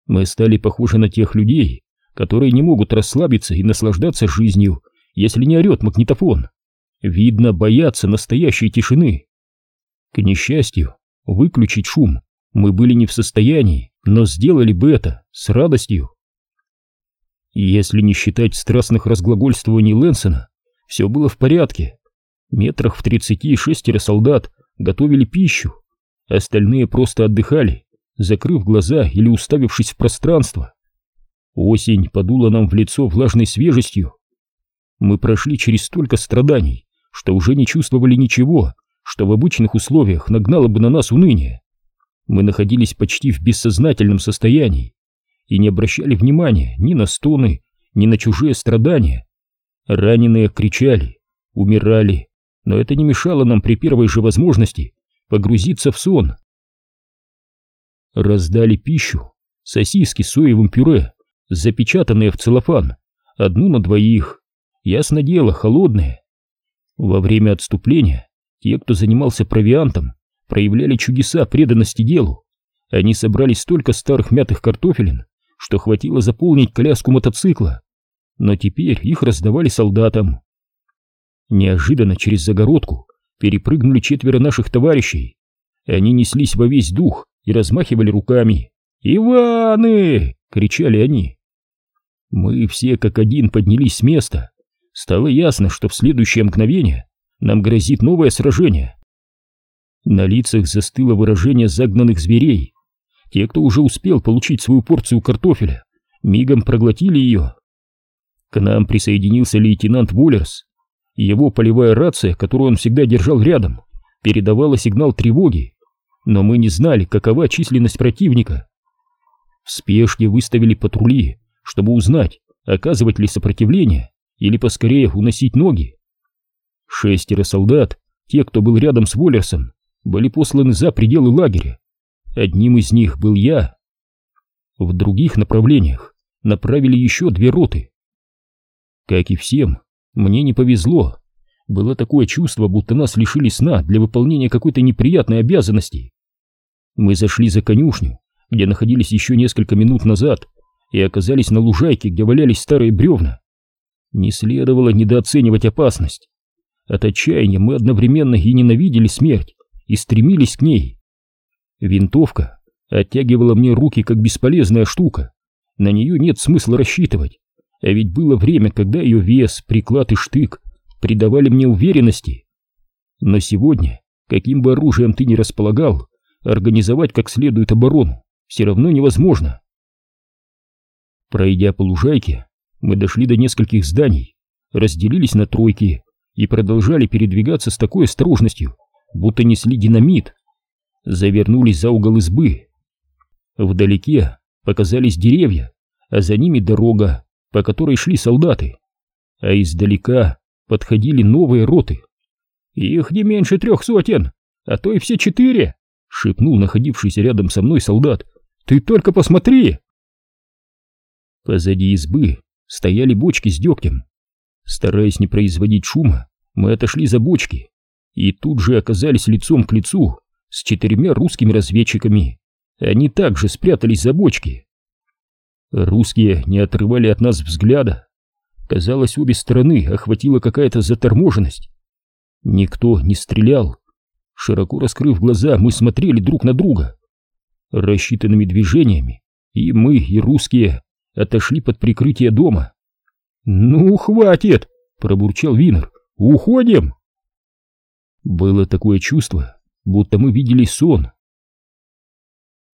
Мы стали похожи на тех людей, которые не могут расслабиться и наслаждаться жизнью, если не орет магнитофон. Видно, боятся настоящей тишины. К несчастью, выключить шум мы были не в состоянии, но сделали бы это с радостью. Если не считать страстных разглагольствований Лэнсона, все было в порядке. Метрах в тридцати шестеро солдат готовили пищу, остальные просто отдыхали, закрыв глаза или уставившись в пространство. Осень подула нам в лицо влажной свежестью. Мы прошли через столько страданий, что уже не чувствовали ничего, что в обычных условиях нагнало бы на нас уныние. Мы находились почти в бессознательном состоянии и не обращали внимания ни на стоны, ни на чужие страдания. Раненые кричали, умирали, но это не мешало нам при первой же возможности погрузиться в сон. Раздали пищу, сосиски с соевым пюре, запечатанные в целлофан, одну на двоих, ясно дело, холодные. Во время отступления те, кто занимался провиантом, проявляли чудеса преданности делу. Они собрали столько старых мятых картофелин, что хватило заполнить коляску мотоцикла, но теперь их раздавали солдатам. Неожиданно через загородку перепрыгнули четверо наших товарищей. Они неслись во весь дух и размахивали руками. «Иваны!» — кричали они. Мы все как один поднялись с места. Стало ясно, что в следующее мгновение нам грозит новое сражение. На лицах застыло выражение загнанных зверей. Те, кто уже успел получить свою порцию картофеля, мигом проглотили ее. К нам присоединился лейтенант Воллерс. Его полевая рация, которую он всегда держал рядом, передавала сигнал тревоги, но мы не знали, какова численность противника. В спешке выставили патрули, чтобы узнать, оказывать ли сопротивление или поскорее уносить ноги. Шестеро солдат, те, кто был рядом с Воллерсом, были посланы за пределы лагеря. Одним из них был я. В других направлениях направили еще две роты. Как и всем, мне не повезло. Было такое чувство, будто нас лишили сна для выполнения какой-то неприятной обязанности. Мы зашли за конюшню, где находились еще несколько минут назад, и оказались на лужайке, где валялись старые бревна. Не следовало недооценивать опасность. От отчаяния мы одновременно и ненавидели смерть, и стремились к ней. Винтовка оттягивала мне руки, как бесполезная штука. На нее нет смысла рассчитывать. А ведь было время, когда ее вес, приклад и штык придавали мне уверенности. Но сегодня, каким бы оружием ты ни располагал, организовать как следует оборону все равно невозможно. Пройдя по лужайке, мы дошли до нескольких зданий, разделились на тройки и продолжали передвигаться с такой осторожностью, будто несли динамит. Завернулись за угол избы. Вдалеке показались деревья, а за ними дорога, по которой шли солдаты. А издалека подходили новые роты. «Их не меньше трех сотен, а то и все четыре!» — шепнул находившийся рядом со мной солдат. «Ты только посмотри!» Позади избы стояли бочки с дегтем. Стараясь не производить шума, мы отошли за бочки и тут же оказались лицом к лицу с четырьмя русскими разведчиками. Они также спрятались за бочки. Русские не отрывали от нас взгляда. Казалось, обе стороны охватила какая-то заторможенность. Никто не стрелял. Широко раскрыв глаза, мы смотрели друг на друга. Рассчитанными движениями и мы, и русские отошли под прикрытие дома. «Ну, хватит!» — пробурчал Винер. «Уходим!» Было такое чувство, будто мы видели сон.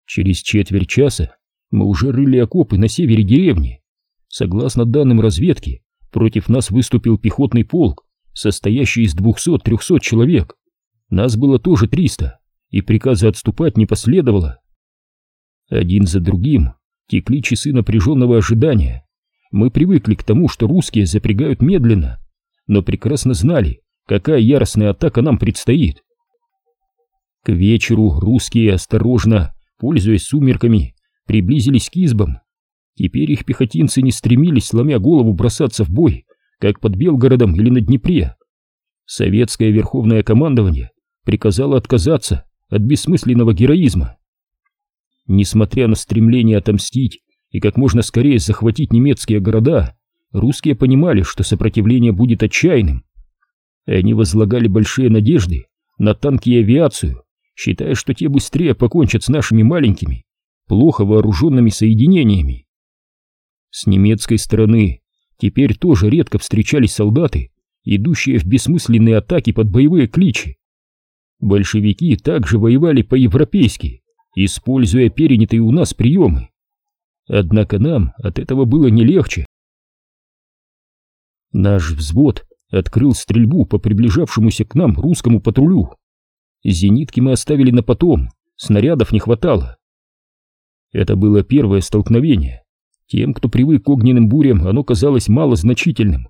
Через четверть часа мы уже рыли окопы на севере деревни. Согласно данным разведки, против нас выступил пехотный полк, состоящий из 200-300 человек. Нас было тоже 300, и приказа отступать не последовало. Один за другим текли часы напряженного ожидания. Мы привыкли к тому, что русские запрягают медленно, но прекрасно знали, какая яростная атака нам предстоит. К вечеру русские осторожно, пользуясь сумерками, приблизились к избам. Теперь их пехотинцы не стремились, сломя голову, бросаться в бой, как под Белгородом или на Днепре. Советское верховное командование приказало отказаться от бессмысленного героизма. Несмотря на стремление отомстить и как можно скорее захватить немецкие города, русские понимали, что сопротивление будет отчаянным. Они возлагали большие надежды на танки и авиацию, считая, что те быстрее покончат с нашими маленькими, плохо вооруженными соединениями. С немецкой стороны теперь тоже редко встречались солдаты, идущие в бессмысленные атаки под боевые кличи. Большевики также воевали по-европейски, используя перенятые у нас приемы. Однако нам от этого было не легче. Наш взвод открыл стрельбу по приближавшемуся к нам русскому патрулю. Зенитки мы оставили на потом, снарядов не хватало. Это было первое столкновение. Тем, кто привык к огненным бурям, оно казалось малозначительным.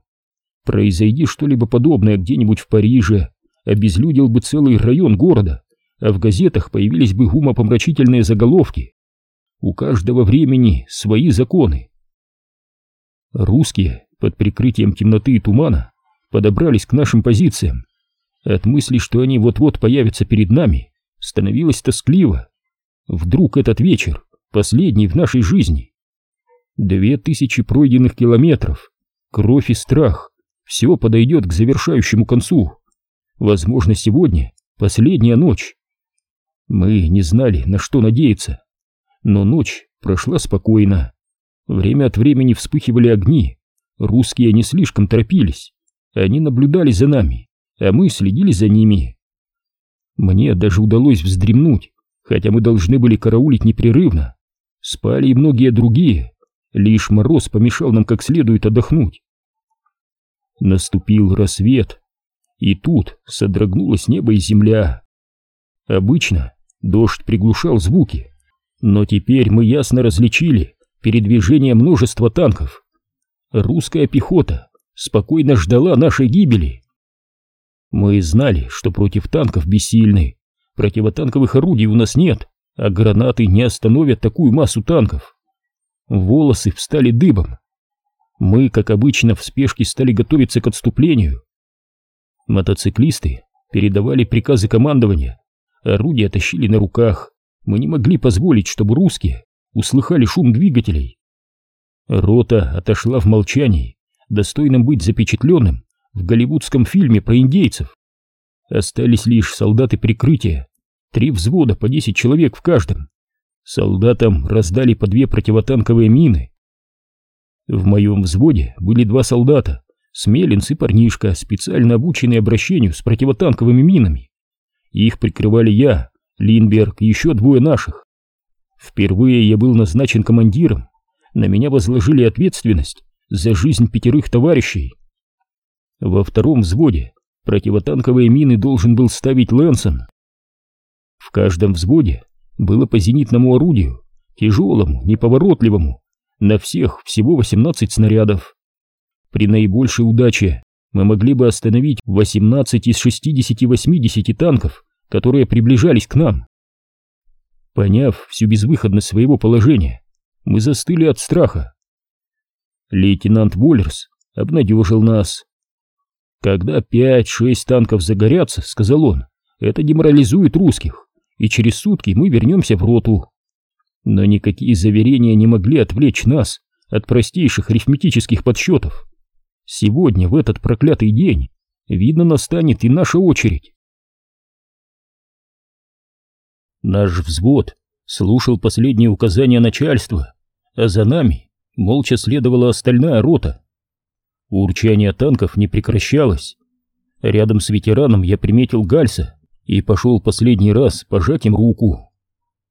Произойди что-либо подобное где-нибудь в Париже, обезлюдил бы целый район города, а в газетах появились бы умопомрачительные заголовки. У каждого времени свои законы. Русские под прикрытием темноты и тумана подобрались к нашим позициям. От мысли, что они вот-вот появятся перед нами, становилось тоскливо. Вдруг этот вечер последний в нашей жизни. Две тысячи пройденных километров, кровь и страх, все подойдет к завершающему концу. Возможно, сегодня последняя ночь. Мы не знали, на что надеяться, но ночь прошла спокойно. Время от времени вспыхивали огни, русские не слишком торопились, они наблюдали за нами, а мы следили за ними. Мне даже удалось вздремнуть, хотя мы должны были караулить непрерывно. Спали и многие другие, лишь мороз помешал нам как следует отдохнуть. Наступил рассвет, и тут содрогнулось небо и земля. Обычно дождь приглушал звуки, но теперь мы ясно различили передвижение множества танков. Русская пехота спокойно ждала нашей гибели. Мы знали, что против танков бессильны, противотанковых орудий у нас нет, а гранаты не остановят такую массу танков. Волосы встали дыбом. Мы, как обычно, в спешке стали готовиться к отступлению. Мотоциклисты передавали приказы командования, орудия тащили на руках. Мы не могли позволить, чтобы русские услыхали шум двигателей. Рота отошла в молчании, достойным быть запечатленным в голливудском фильме про индейцев. Остались лишь солдаты прикрытия, три взвода по десять человек в каждом. Солдатам раздали по две противотанковые мины. В моем взводе были два солдата, Смеленц и парнишка, специально обученные обращению с противотанковыми минами. Их прикрывали я, Линберг и еще двое наших. Впервые я был назначен командиром, на меня возложили ответственность за жизнь пятерых товарищей. Во втором взводе противотанковые мины должен был ставить Лэнсон. В каждом взводе было по зенитному орудию, тяжелому, неповоротливому, на всех всего 18 снарядов. При наибольшей удаче мы могли бы остановить 18 из 60-80 танков, которые приближались к нам. Поняв всю безвыходность своего положения, мы застыли от страха. Лейтенант Боллерс обнадежил нас. «Когда пять-шесть танков загорятся, — сказал он, — это деморализует русских, и через сутки мы вернемся в роту». Но никакие заверения не могли отвлечь нас от простейших арифметических подсчетов. Сегодня, в этот проклятый день, видно, настанет и наша очередь. Наш взвод слушал последние указания начальства, а за нами молча следовала остальная рота. Урчание танков не прекращалось. Рядом с ветераном я приметил Гальса и пошел последний раз пожать им руку.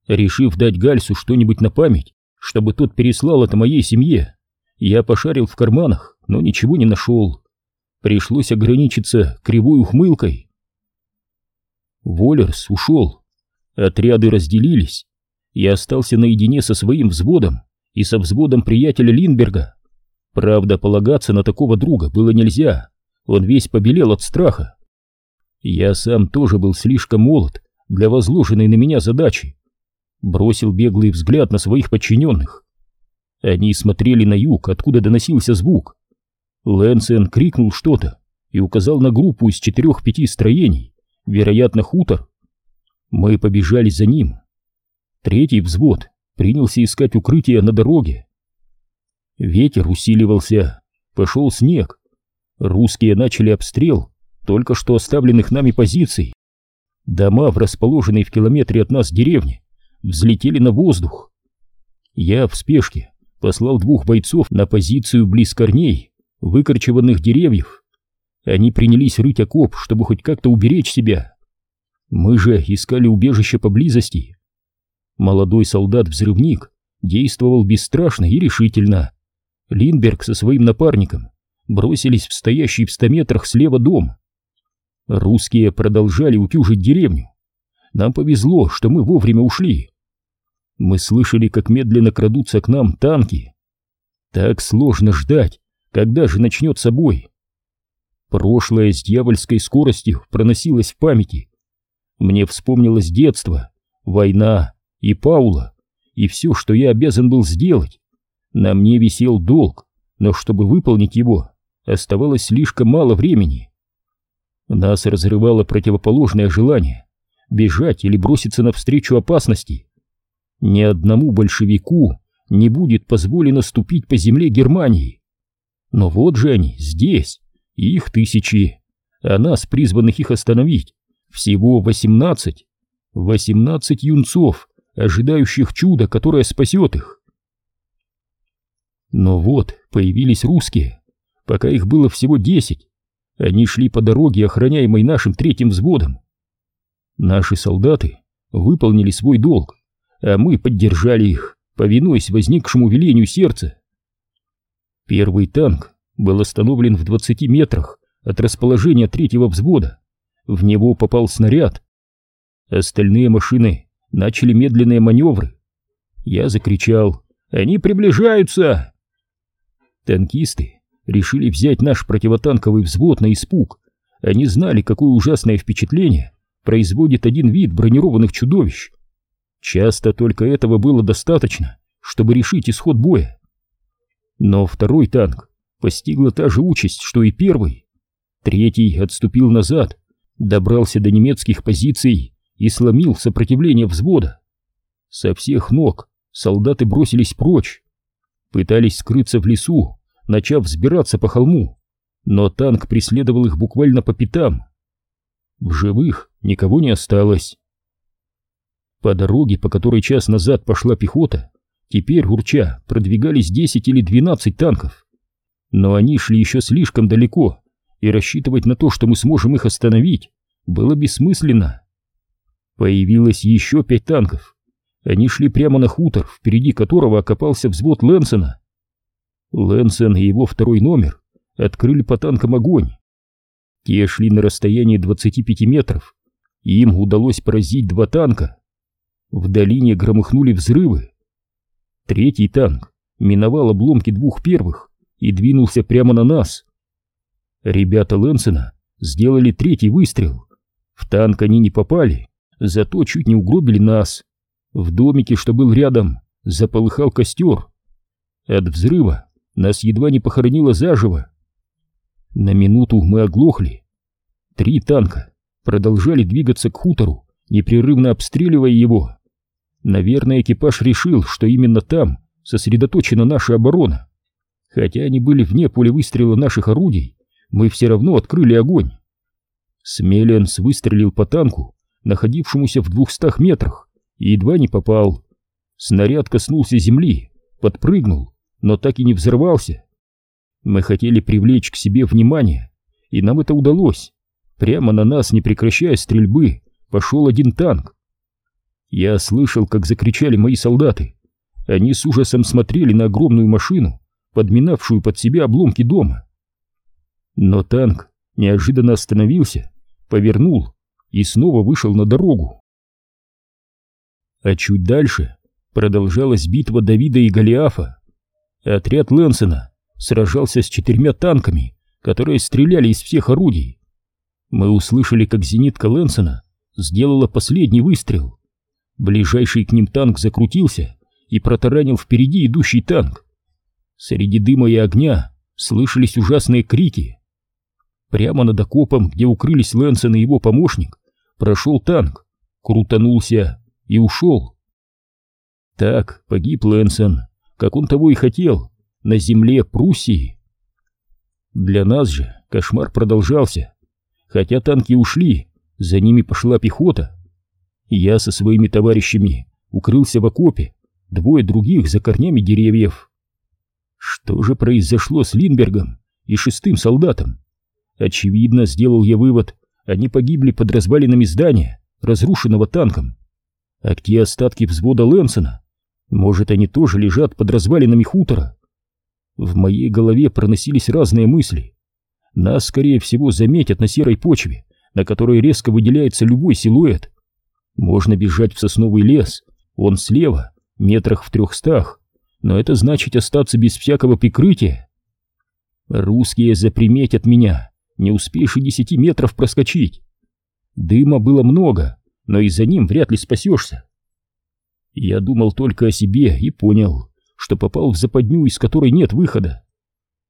Решив дать Гальсу что-нибудь на память, чтобы тот переслал это моей семье, я пошарил в карманах, но ничего не нашел. Пришлось ограничиться кривой ухмылкой. Воллерс ушел. Отряды разделились. Я остался наедине со своим взводом и со взводом приятеля Линберга. Правда, полагаться на такого друга было нельзя, он весь побелел от страха. Я сам тоже был слишком молод для возложенной на меня задачи. Бросил беглый взгляд на своих подчиненных. Они смотрели на юг, откуда доносился звук. Лэнсен крикнул что-то и указал на группу из четырех-пяти строений, вероятно, хутор. Мы побежали за ним. Третий взвод принялся искать укрытие на дороге. Ветер усиливался, пошел снег. Русские начали обстрел только что оставленных нами позиций. Дома в расположенной в километре от нас деревне взлетели на воздух. Я в спешке послал двух бойцов на позицию близ корней, выкорчеванных деревьев. Они принялись рыть окоп, чтобы хоть как-то уберечь себя. Мы же искали убежище поблизости. Молодой солдат-взрывник действовал бесстрашно и решительно. Линдберг со своим напарником бросились в стоящий в ста метрах слева дом. Русские продолжали утюжить деревню. Нам повезло, что мы вовремя ушли. Мы слышали, как медленно крадутся к нам танки. Так сложно ждать, когда же начнется бой. Прошлое с дьявольской скоростью проносилось в памяти. Мне вспомнилось детство, война и Паула, и все, что я обязан был сделать. На мне висел долг, но чтобы выполнить его, оставалось слишком мало времени. Нас разрывало противоположное желание — бежать или броситься навстречу опасности. Ни одному большевику не будет позволено ступить по земле Германии. Но вот же они, здесь, их тысячи, а нас, призванных их остановить, всего восемнадцать. Восемнадцать юнцов, ожидающих чуда, которое спасет их. Но вот появились русские, пока их было всего десять. Они шли по дороге, охраняемой нашим третьим взводом. Наши солдаты выполнили свой долг, а мы поддержали их, повинуясь возникшему велению сердца. Первый танк был остановлен в 20 метрах от расположения третьего взвода. В него попал снаряд. Остальные машины начали медленные маневры. Я закричал «Они приближаются!» Танкисты решили взять наш противотанковый взвод на испуг. Они знали, какое ужасное впечатление производит один вид бронированных чудовищ. Часто только этого было достаточно, чтобы решить исход боя. Но второй танк постигла та же участь, что и первый. Третий отступил назад, добрался до немецких позиций и сломил сопротивление взвода. Со всех ног солдаты бросились прочь, пытались скрыться в лесу, начав взбираться по холму, но танк преследовал их буквально по пятам. В живых никого не осталось. По дороге, по которой час назад пошла пехота, теперь, урча, продвигались 10 или 12 танков. Но они шли еще слишком далеко, и рассчитывать на то, что мы сможем их остановить, было бессмысленно. Появилось еще пять танков. Они шли прямо на хутор, впереди которого окопался взвод Лэнсона. Лэнсон и его второй номер открыли по танкам огонь. Те шли на расстоянии 25 метров, и им удалось поразить два танка. В долине громыхнули взрывы. Третий танк миновал обломки двух первых и двинулся прямо на нас. Ребята Лэнсона сделали третий выстрел. В танк они не попали, зато чуть не угробили нас. В домике, что был рядом, заполыхал костер. От взрыва нас едва не похоронило заживо. На минуту мы оглохли. Три танка продолжали двигаться к хутору, непрерывно обстреливая его. Наверное, экипаж решил, что именно там сосредоточена наша оборона. Хотя они были вне поля выстрела наших орудий, мы все равно открыли огонь. Смеленс выстрелил по танку, находившемуся в двухстах метрах, и едва не попал. Снаряд коснулся земли, подпрыгнул, но так и не взорвался. Мы хотели привлечь к себе внимание, и нам это удалось. Прямо на нас, не прекращая стрельбы, пошел один танк. Я слышал, как закричали мои солдаты. Они с ужасом смотрели на огромную машину, подминавшую под себя обломки дома. Но танк неожиданно остановился, повернул и снова вышел на дорогу. А чуть дальше продолжалась битва Давида и Голиафа. Отряд Лэнсона сражался с четырьмя танками, которые стреляли из всех орудий. Мы услышали, как зенитка Лэнсона сделала последний выстрел. Ближайший к ним танк закрутился и протаранил впереди идущий танк. Среди дыма и огня слышались ужасные крики. Прямо над окопом, где укрылись Лэнсон и его помощник, прошел танк, крутанулся и ушел. Так погиб Лэнсон, как он того и хотел, на земле Пруссии. Для нас же кошмар продолжался. Хотя танки ушли, за ними пошла пехота. Я со своими товарищами укрылся в окопе, двое других за корнями деревьев. Что же произошло с Линбергом и шестым солдатом? Очевидно, сделал я вывод, они погибли под развалинами здания, разрушенного танком. А где остатки взвода Лэнсона? Может, они тоже лежат под развалинами хутора? В моей голове проносились разные мысли. Нас, скорее всего, заметят на серой почве, на которой резко выделяется любой силуэт. Можно бежать в сосновый лес, он слева, метрах в трехстах, но это значит остаться без всякого прикрытия. Русские заприметят меня, не успеешь и десяти метров проскочить. Дыма было много, но и за ним вряд ли спасешься. Я думал только о себе и понял, что попал в западню, из которой нет выхода.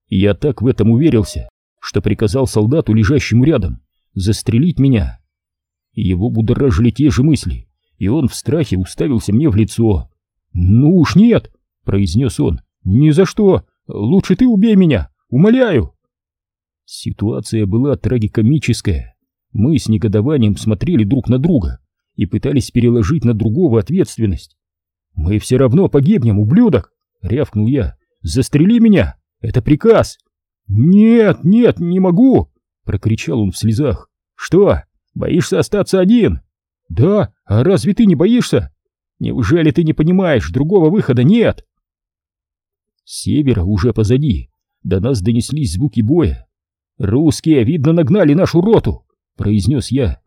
Я так в этом уверился, что приказал солдату, лежащему рядом, застрелить меня. Его будоражили те же мысли, и он в страхе уставился мне в лицо. «Ну уж нет!» — произнес он. «Ни за что! Лучше ты убей меня! Умоляю!» Ситуация была трагикомическая. Мы с негодованием смотрели друг на друга и пытались переложить на другого ответственность. «Мы все равно погибнем, ублюдок!» — рявкнул я. «Застрели меня! Это приказ!» «Нет, нет, не могу!» — прокричал он в слезах. «Что, боишься остаться один?» «Да, а разве ты не боишься? Неужели ты не понимаешь, другого выхода нет?» С севера уже позади до нас донеслись звуки боя. «Русские, видно, нагнали нашу роту!» — произнес я.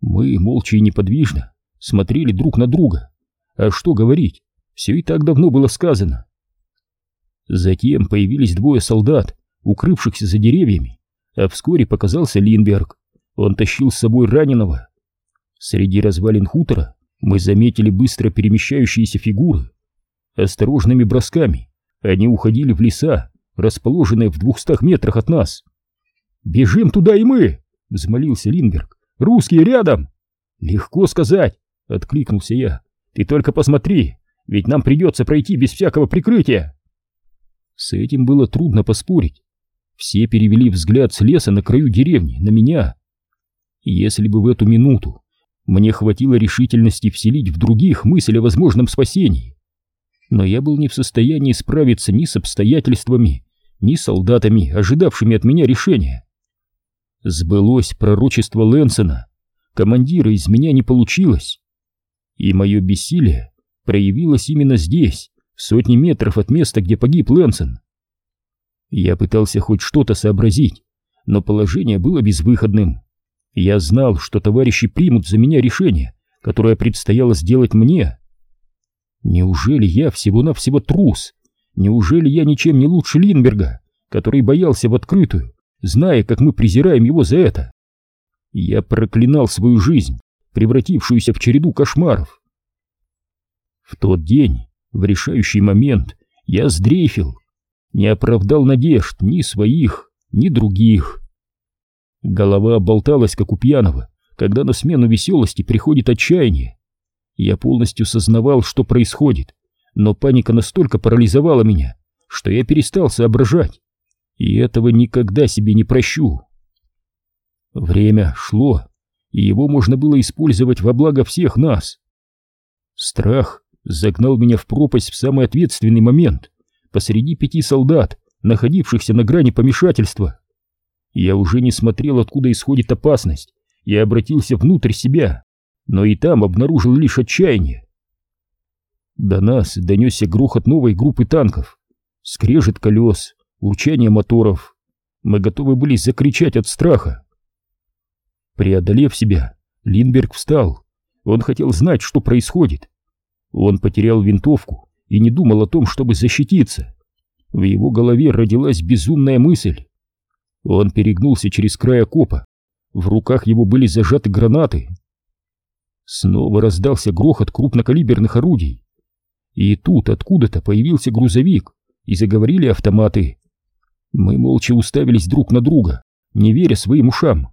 Мы, молча и неподвижно, смотрели друг на друга. А что говорить, все и так давно было сказано. Затем появились двое солдат, укрывшихся за деревьями, а вскоре показался Линберг. Он тащил с собой раненого. Среди развалин хутора мы заметили быстро перемещающиеся фигуры. Осторожными бросками они уходили в леса, расположенные в двухстах метрах от нас. «Бежим туда и мы!» — взмолился Линберг. «Русские рядом!» «Легко сказать!» — откликнулся я. «Ты только посмотри, ведь нам придется пройти без всякого прикрытия!» С этим было трудно поспорить. Все перевели взгляд с леса на краю деревни, на меня. Если бы в эту минуту мне хватило решительности вселить в других мысль о возможном спасении. Но я был не в состоянии справиться ни с обстоятельствами, ни с солдатами, ожидавшими от меня решения. Сбылось пророчество Лэнсона. Командира из меня не получилось. И мое бессилие проявилось именно здесь, в сотни метров от места, где погиб Лэнсон. Я пытался хоть что-то сообразить, но положение было безвыходным. Я знал, что товарищи примут за меня решение, которое предстояло сделать мне. Неужели я всего-навсего трус? Неужели я ничем не лучше Линберга, который боялся в открытую, зная, как мы презираем его за это? Я проклинал свою жизнь, превратившуюся в череду кошмаров. В тот день, в решающий момент, я сдрейфил, не оправдал надежд ни своих, ни других. Голова болталась, как у пьяного, когда на смену веселости приходит отчаяние. Я полностью сознавал, что происходит, но паника настолько парализовала меня, что я перестал соображать, и этого никогда себе не прощу. Время шло, и его можно было использовать во благо всех нас. Страх загнал меня в пропасть в самый ответственный момент, посреди пяти солдат, находившихся на грани помешательства. Я уже не смотрел, откуда исходит опасность, и обратился внутрь себя, но и там обнаружил лишь отчаяние. До нас донесся грохот новой группы танков, скрежет колес, урчание моторов. Мы готовы были закричать от страха. Преодолев себя, Линберг встал. Он хотел знать, что происходит. Он потерял винтовку и не думал о том, чтобы защититься. В его голове родилась безумная мысль. Он перегнулся через край окопа. В руках его были зажаты гранаты. Снова раздался грохот крупнокалиберных орудий. И тут откуда-то появился грузовик, и заговорили автоматы. Мы молча уставились друг на друга, не веря своим ушам.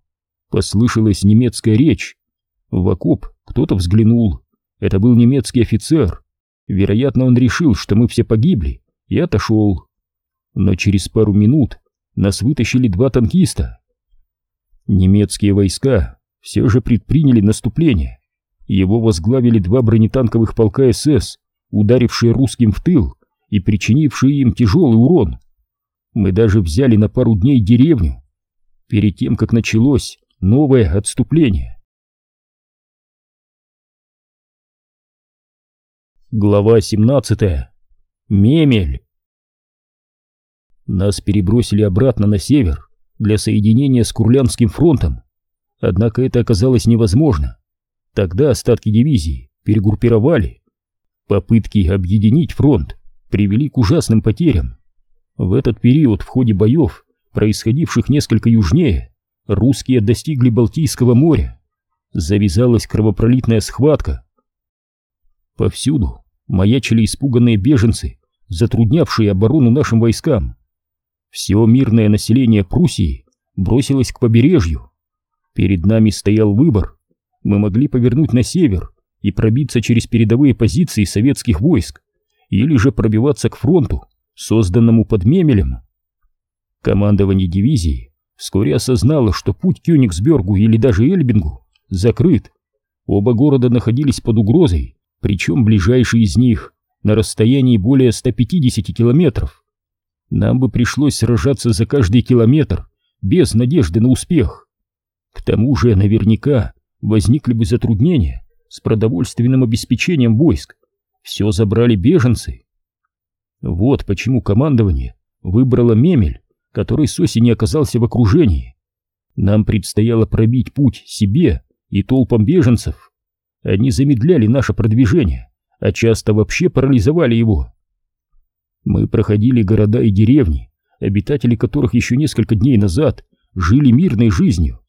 Послышалась немецкая речь. В окоп кто-то взглянул. Это был немецкий офицер. Вероятно, он решил, что мы все погибли, и отошел. Но через пару минут нас вытащили два танкиста. Немецкие войска все же предприняли наступление. Его возглавили два бронетанковых полка СС, ударившие русским в тыл и причинившие им тяжелый урон. Мы даже взяли на пару дней деревню, перед тем, как началось новое отступление. Глава 17. Мемель. Нас перебросили обратно на север для соединения с Курлянским фронтом. Однако это оказалось невозможно. Тогда остатки дивизии перегруппировали. Попытки объединить фронт привели к ужасным потерям. В этот период в ходе боев, происходивших несколько южнее, русские достигли Балтийского моря. Завязалась кровопролитная схватка. Повсюду маячили испуганные беженцы, затруднявшие оборону нашим войскам. Все мирное население Пруссии бросилось к побережью. Перед нами стоял выбор. Мы могли повернуть на север и пробиться через передовые позиции советских войск, или же пробиваться к фронту, созданному под Мемелем. Командование дивизии вскоре осознало, что путь к Кёнигсбергу или даже Эльбингу закрыт. Оба города находились под угрозой, причем ближайший из них на расстоянии более 150 километров. Нам бы пришлось сражаться за каждый километр, без надежды на успех. К тому же наверняка возникли бы затруднения с продовольственным обеспечением войск. Все забрали беженцы. Вот почему командование выбрало Мемель, который с осени оказался в окружении. Нам предстояло пробить путь себе и толпам беженцев. Они замедляли наше продвижение, а часто вообще парализовали его. Мы проходили города и деревни, обитатели которых еще несколько дней назад жили мирной жизнью.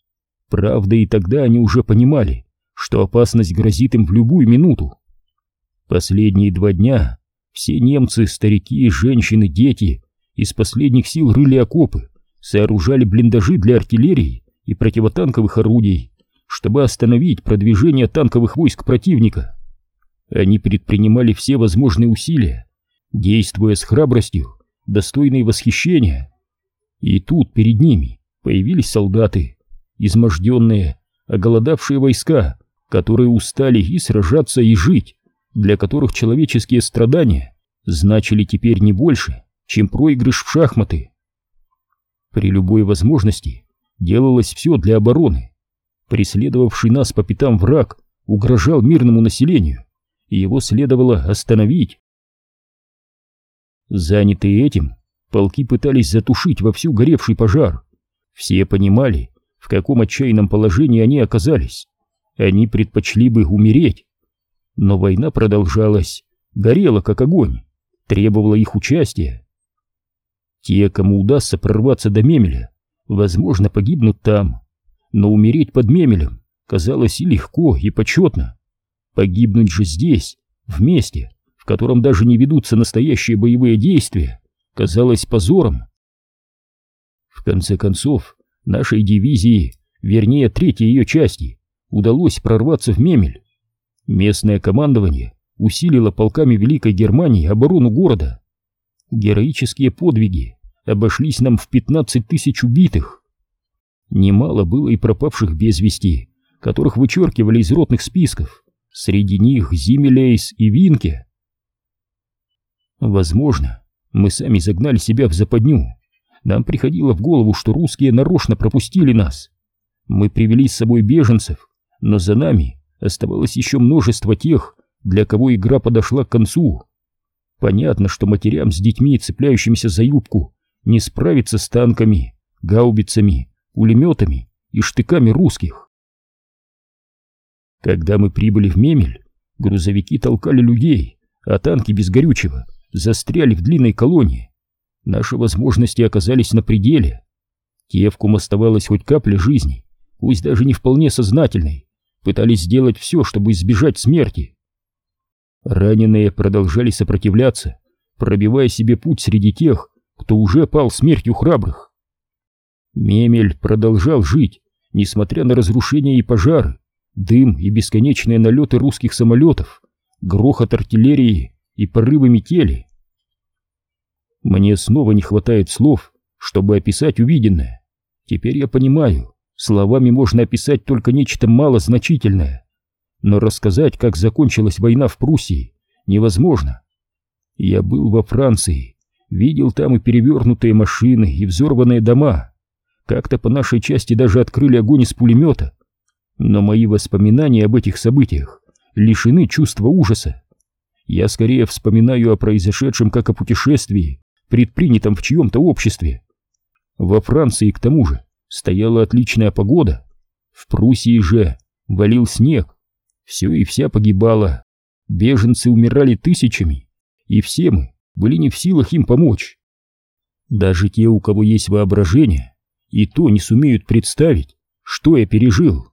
Правда, и тогда они уже понимали, что опасность грозит им в любую минуту. Последние два дня все немцы, старики, женщины, дети из последних сил рыли окопы, сооружали блиндажи для артиллерии и противотанковых орудий, чтобы остановить продвижение танковых войск противника. Они предпринимали все возможные усилия, действуя с храбростью, достойной восхищения. И тут перед ними появились солдаты, изможденные, оголодавшие войска, которые устали и сражаться, и жить, для которых человеческие страдания значили теперь не больше, чем проигрыш в шахматы. При любой возможности делалось все для обороны. Преследовавший нас по пятам враг угрожал мирному населению, и его следовало остановить. Занятые этим, полки пытались затушить вовсю горевший пожар. Все понимали, в каком отчаянном положении они оказались. Они предпочли бы умереть. Но война продолжалась, горела как огонь, требовала их участия. Те, кому удастся прорваться до Мемеля, возможно, погибнут там. Но умереть под Мемелем казалось и легко, и почетно. Погибнуть же здесь, вместе, котором даже не ведутся настоящие боевые действия, казалось позором. В конце концов, нашей дивизии, вернее третьей ее части, удалось прорваться в Мемель. Местное командование усилило полками Великой Германии оборону города. Героические подвиги обошлись нам в 15 тысяч убитых. Немало было и пропавших без вести, которых вычеркивали из ротных списков. Среди них Зимелейс и Винке. Возможно, мы сами загнали себя в западню. Нам приходило в голову, что русские нарочно пропустили нас. Мы привели с собой беженцев, но за нами оставалось еще множество тех, для кого игра подошла к концу. Понятно, что матерям с детьми, цепляющимися за юбку, не справиться с танками, гаубицами, пулеметами и штыками русских. Когда мы прибыли в Мемель, грузовики толкали людей, а танки без горючего застряли в длинной колонии. наши возможности оказались на пределе. Ком оставалась хоть капля жизни, пусть даже не вполне сознательной, пытались сделать все, чтобы избежать смерти. Раненые продолжали сопротивляться, пробивая себе путь среди тех, кто уже пал смертью храбрых. Мемель продолжал жить, несмотря на разрушения и пожары, дым и бесконечные налеты русских самолетов, грохот артиллерии и порывы метели. Мне снова не хватает слов, чтобы описать увиденное. Теперь я понимаю, словами можно описать только нечто малозначительное. Но рассказать, как закончилась война в Пруссии, невозможно. Я был во Франции, видел там и перевернутые машины, и взорванные дома. Как-то по нашей части даже открыли огонь из пулемета. Но мои воспоминания об этих событиях лишены чувства ужаса. Я скорее вспоминаю о произошедшем как о путешествии, предпринятом в чьем-то обществе. Во Франции, к тому же, стояла отличная погода. В Пруссии же валил снег. Все и вся погибало. Беженцы умирали тысячами, и все мы были не в силах им помочь. Даже те, у кого есть воображение, и то не сумеют представить, что я пережил.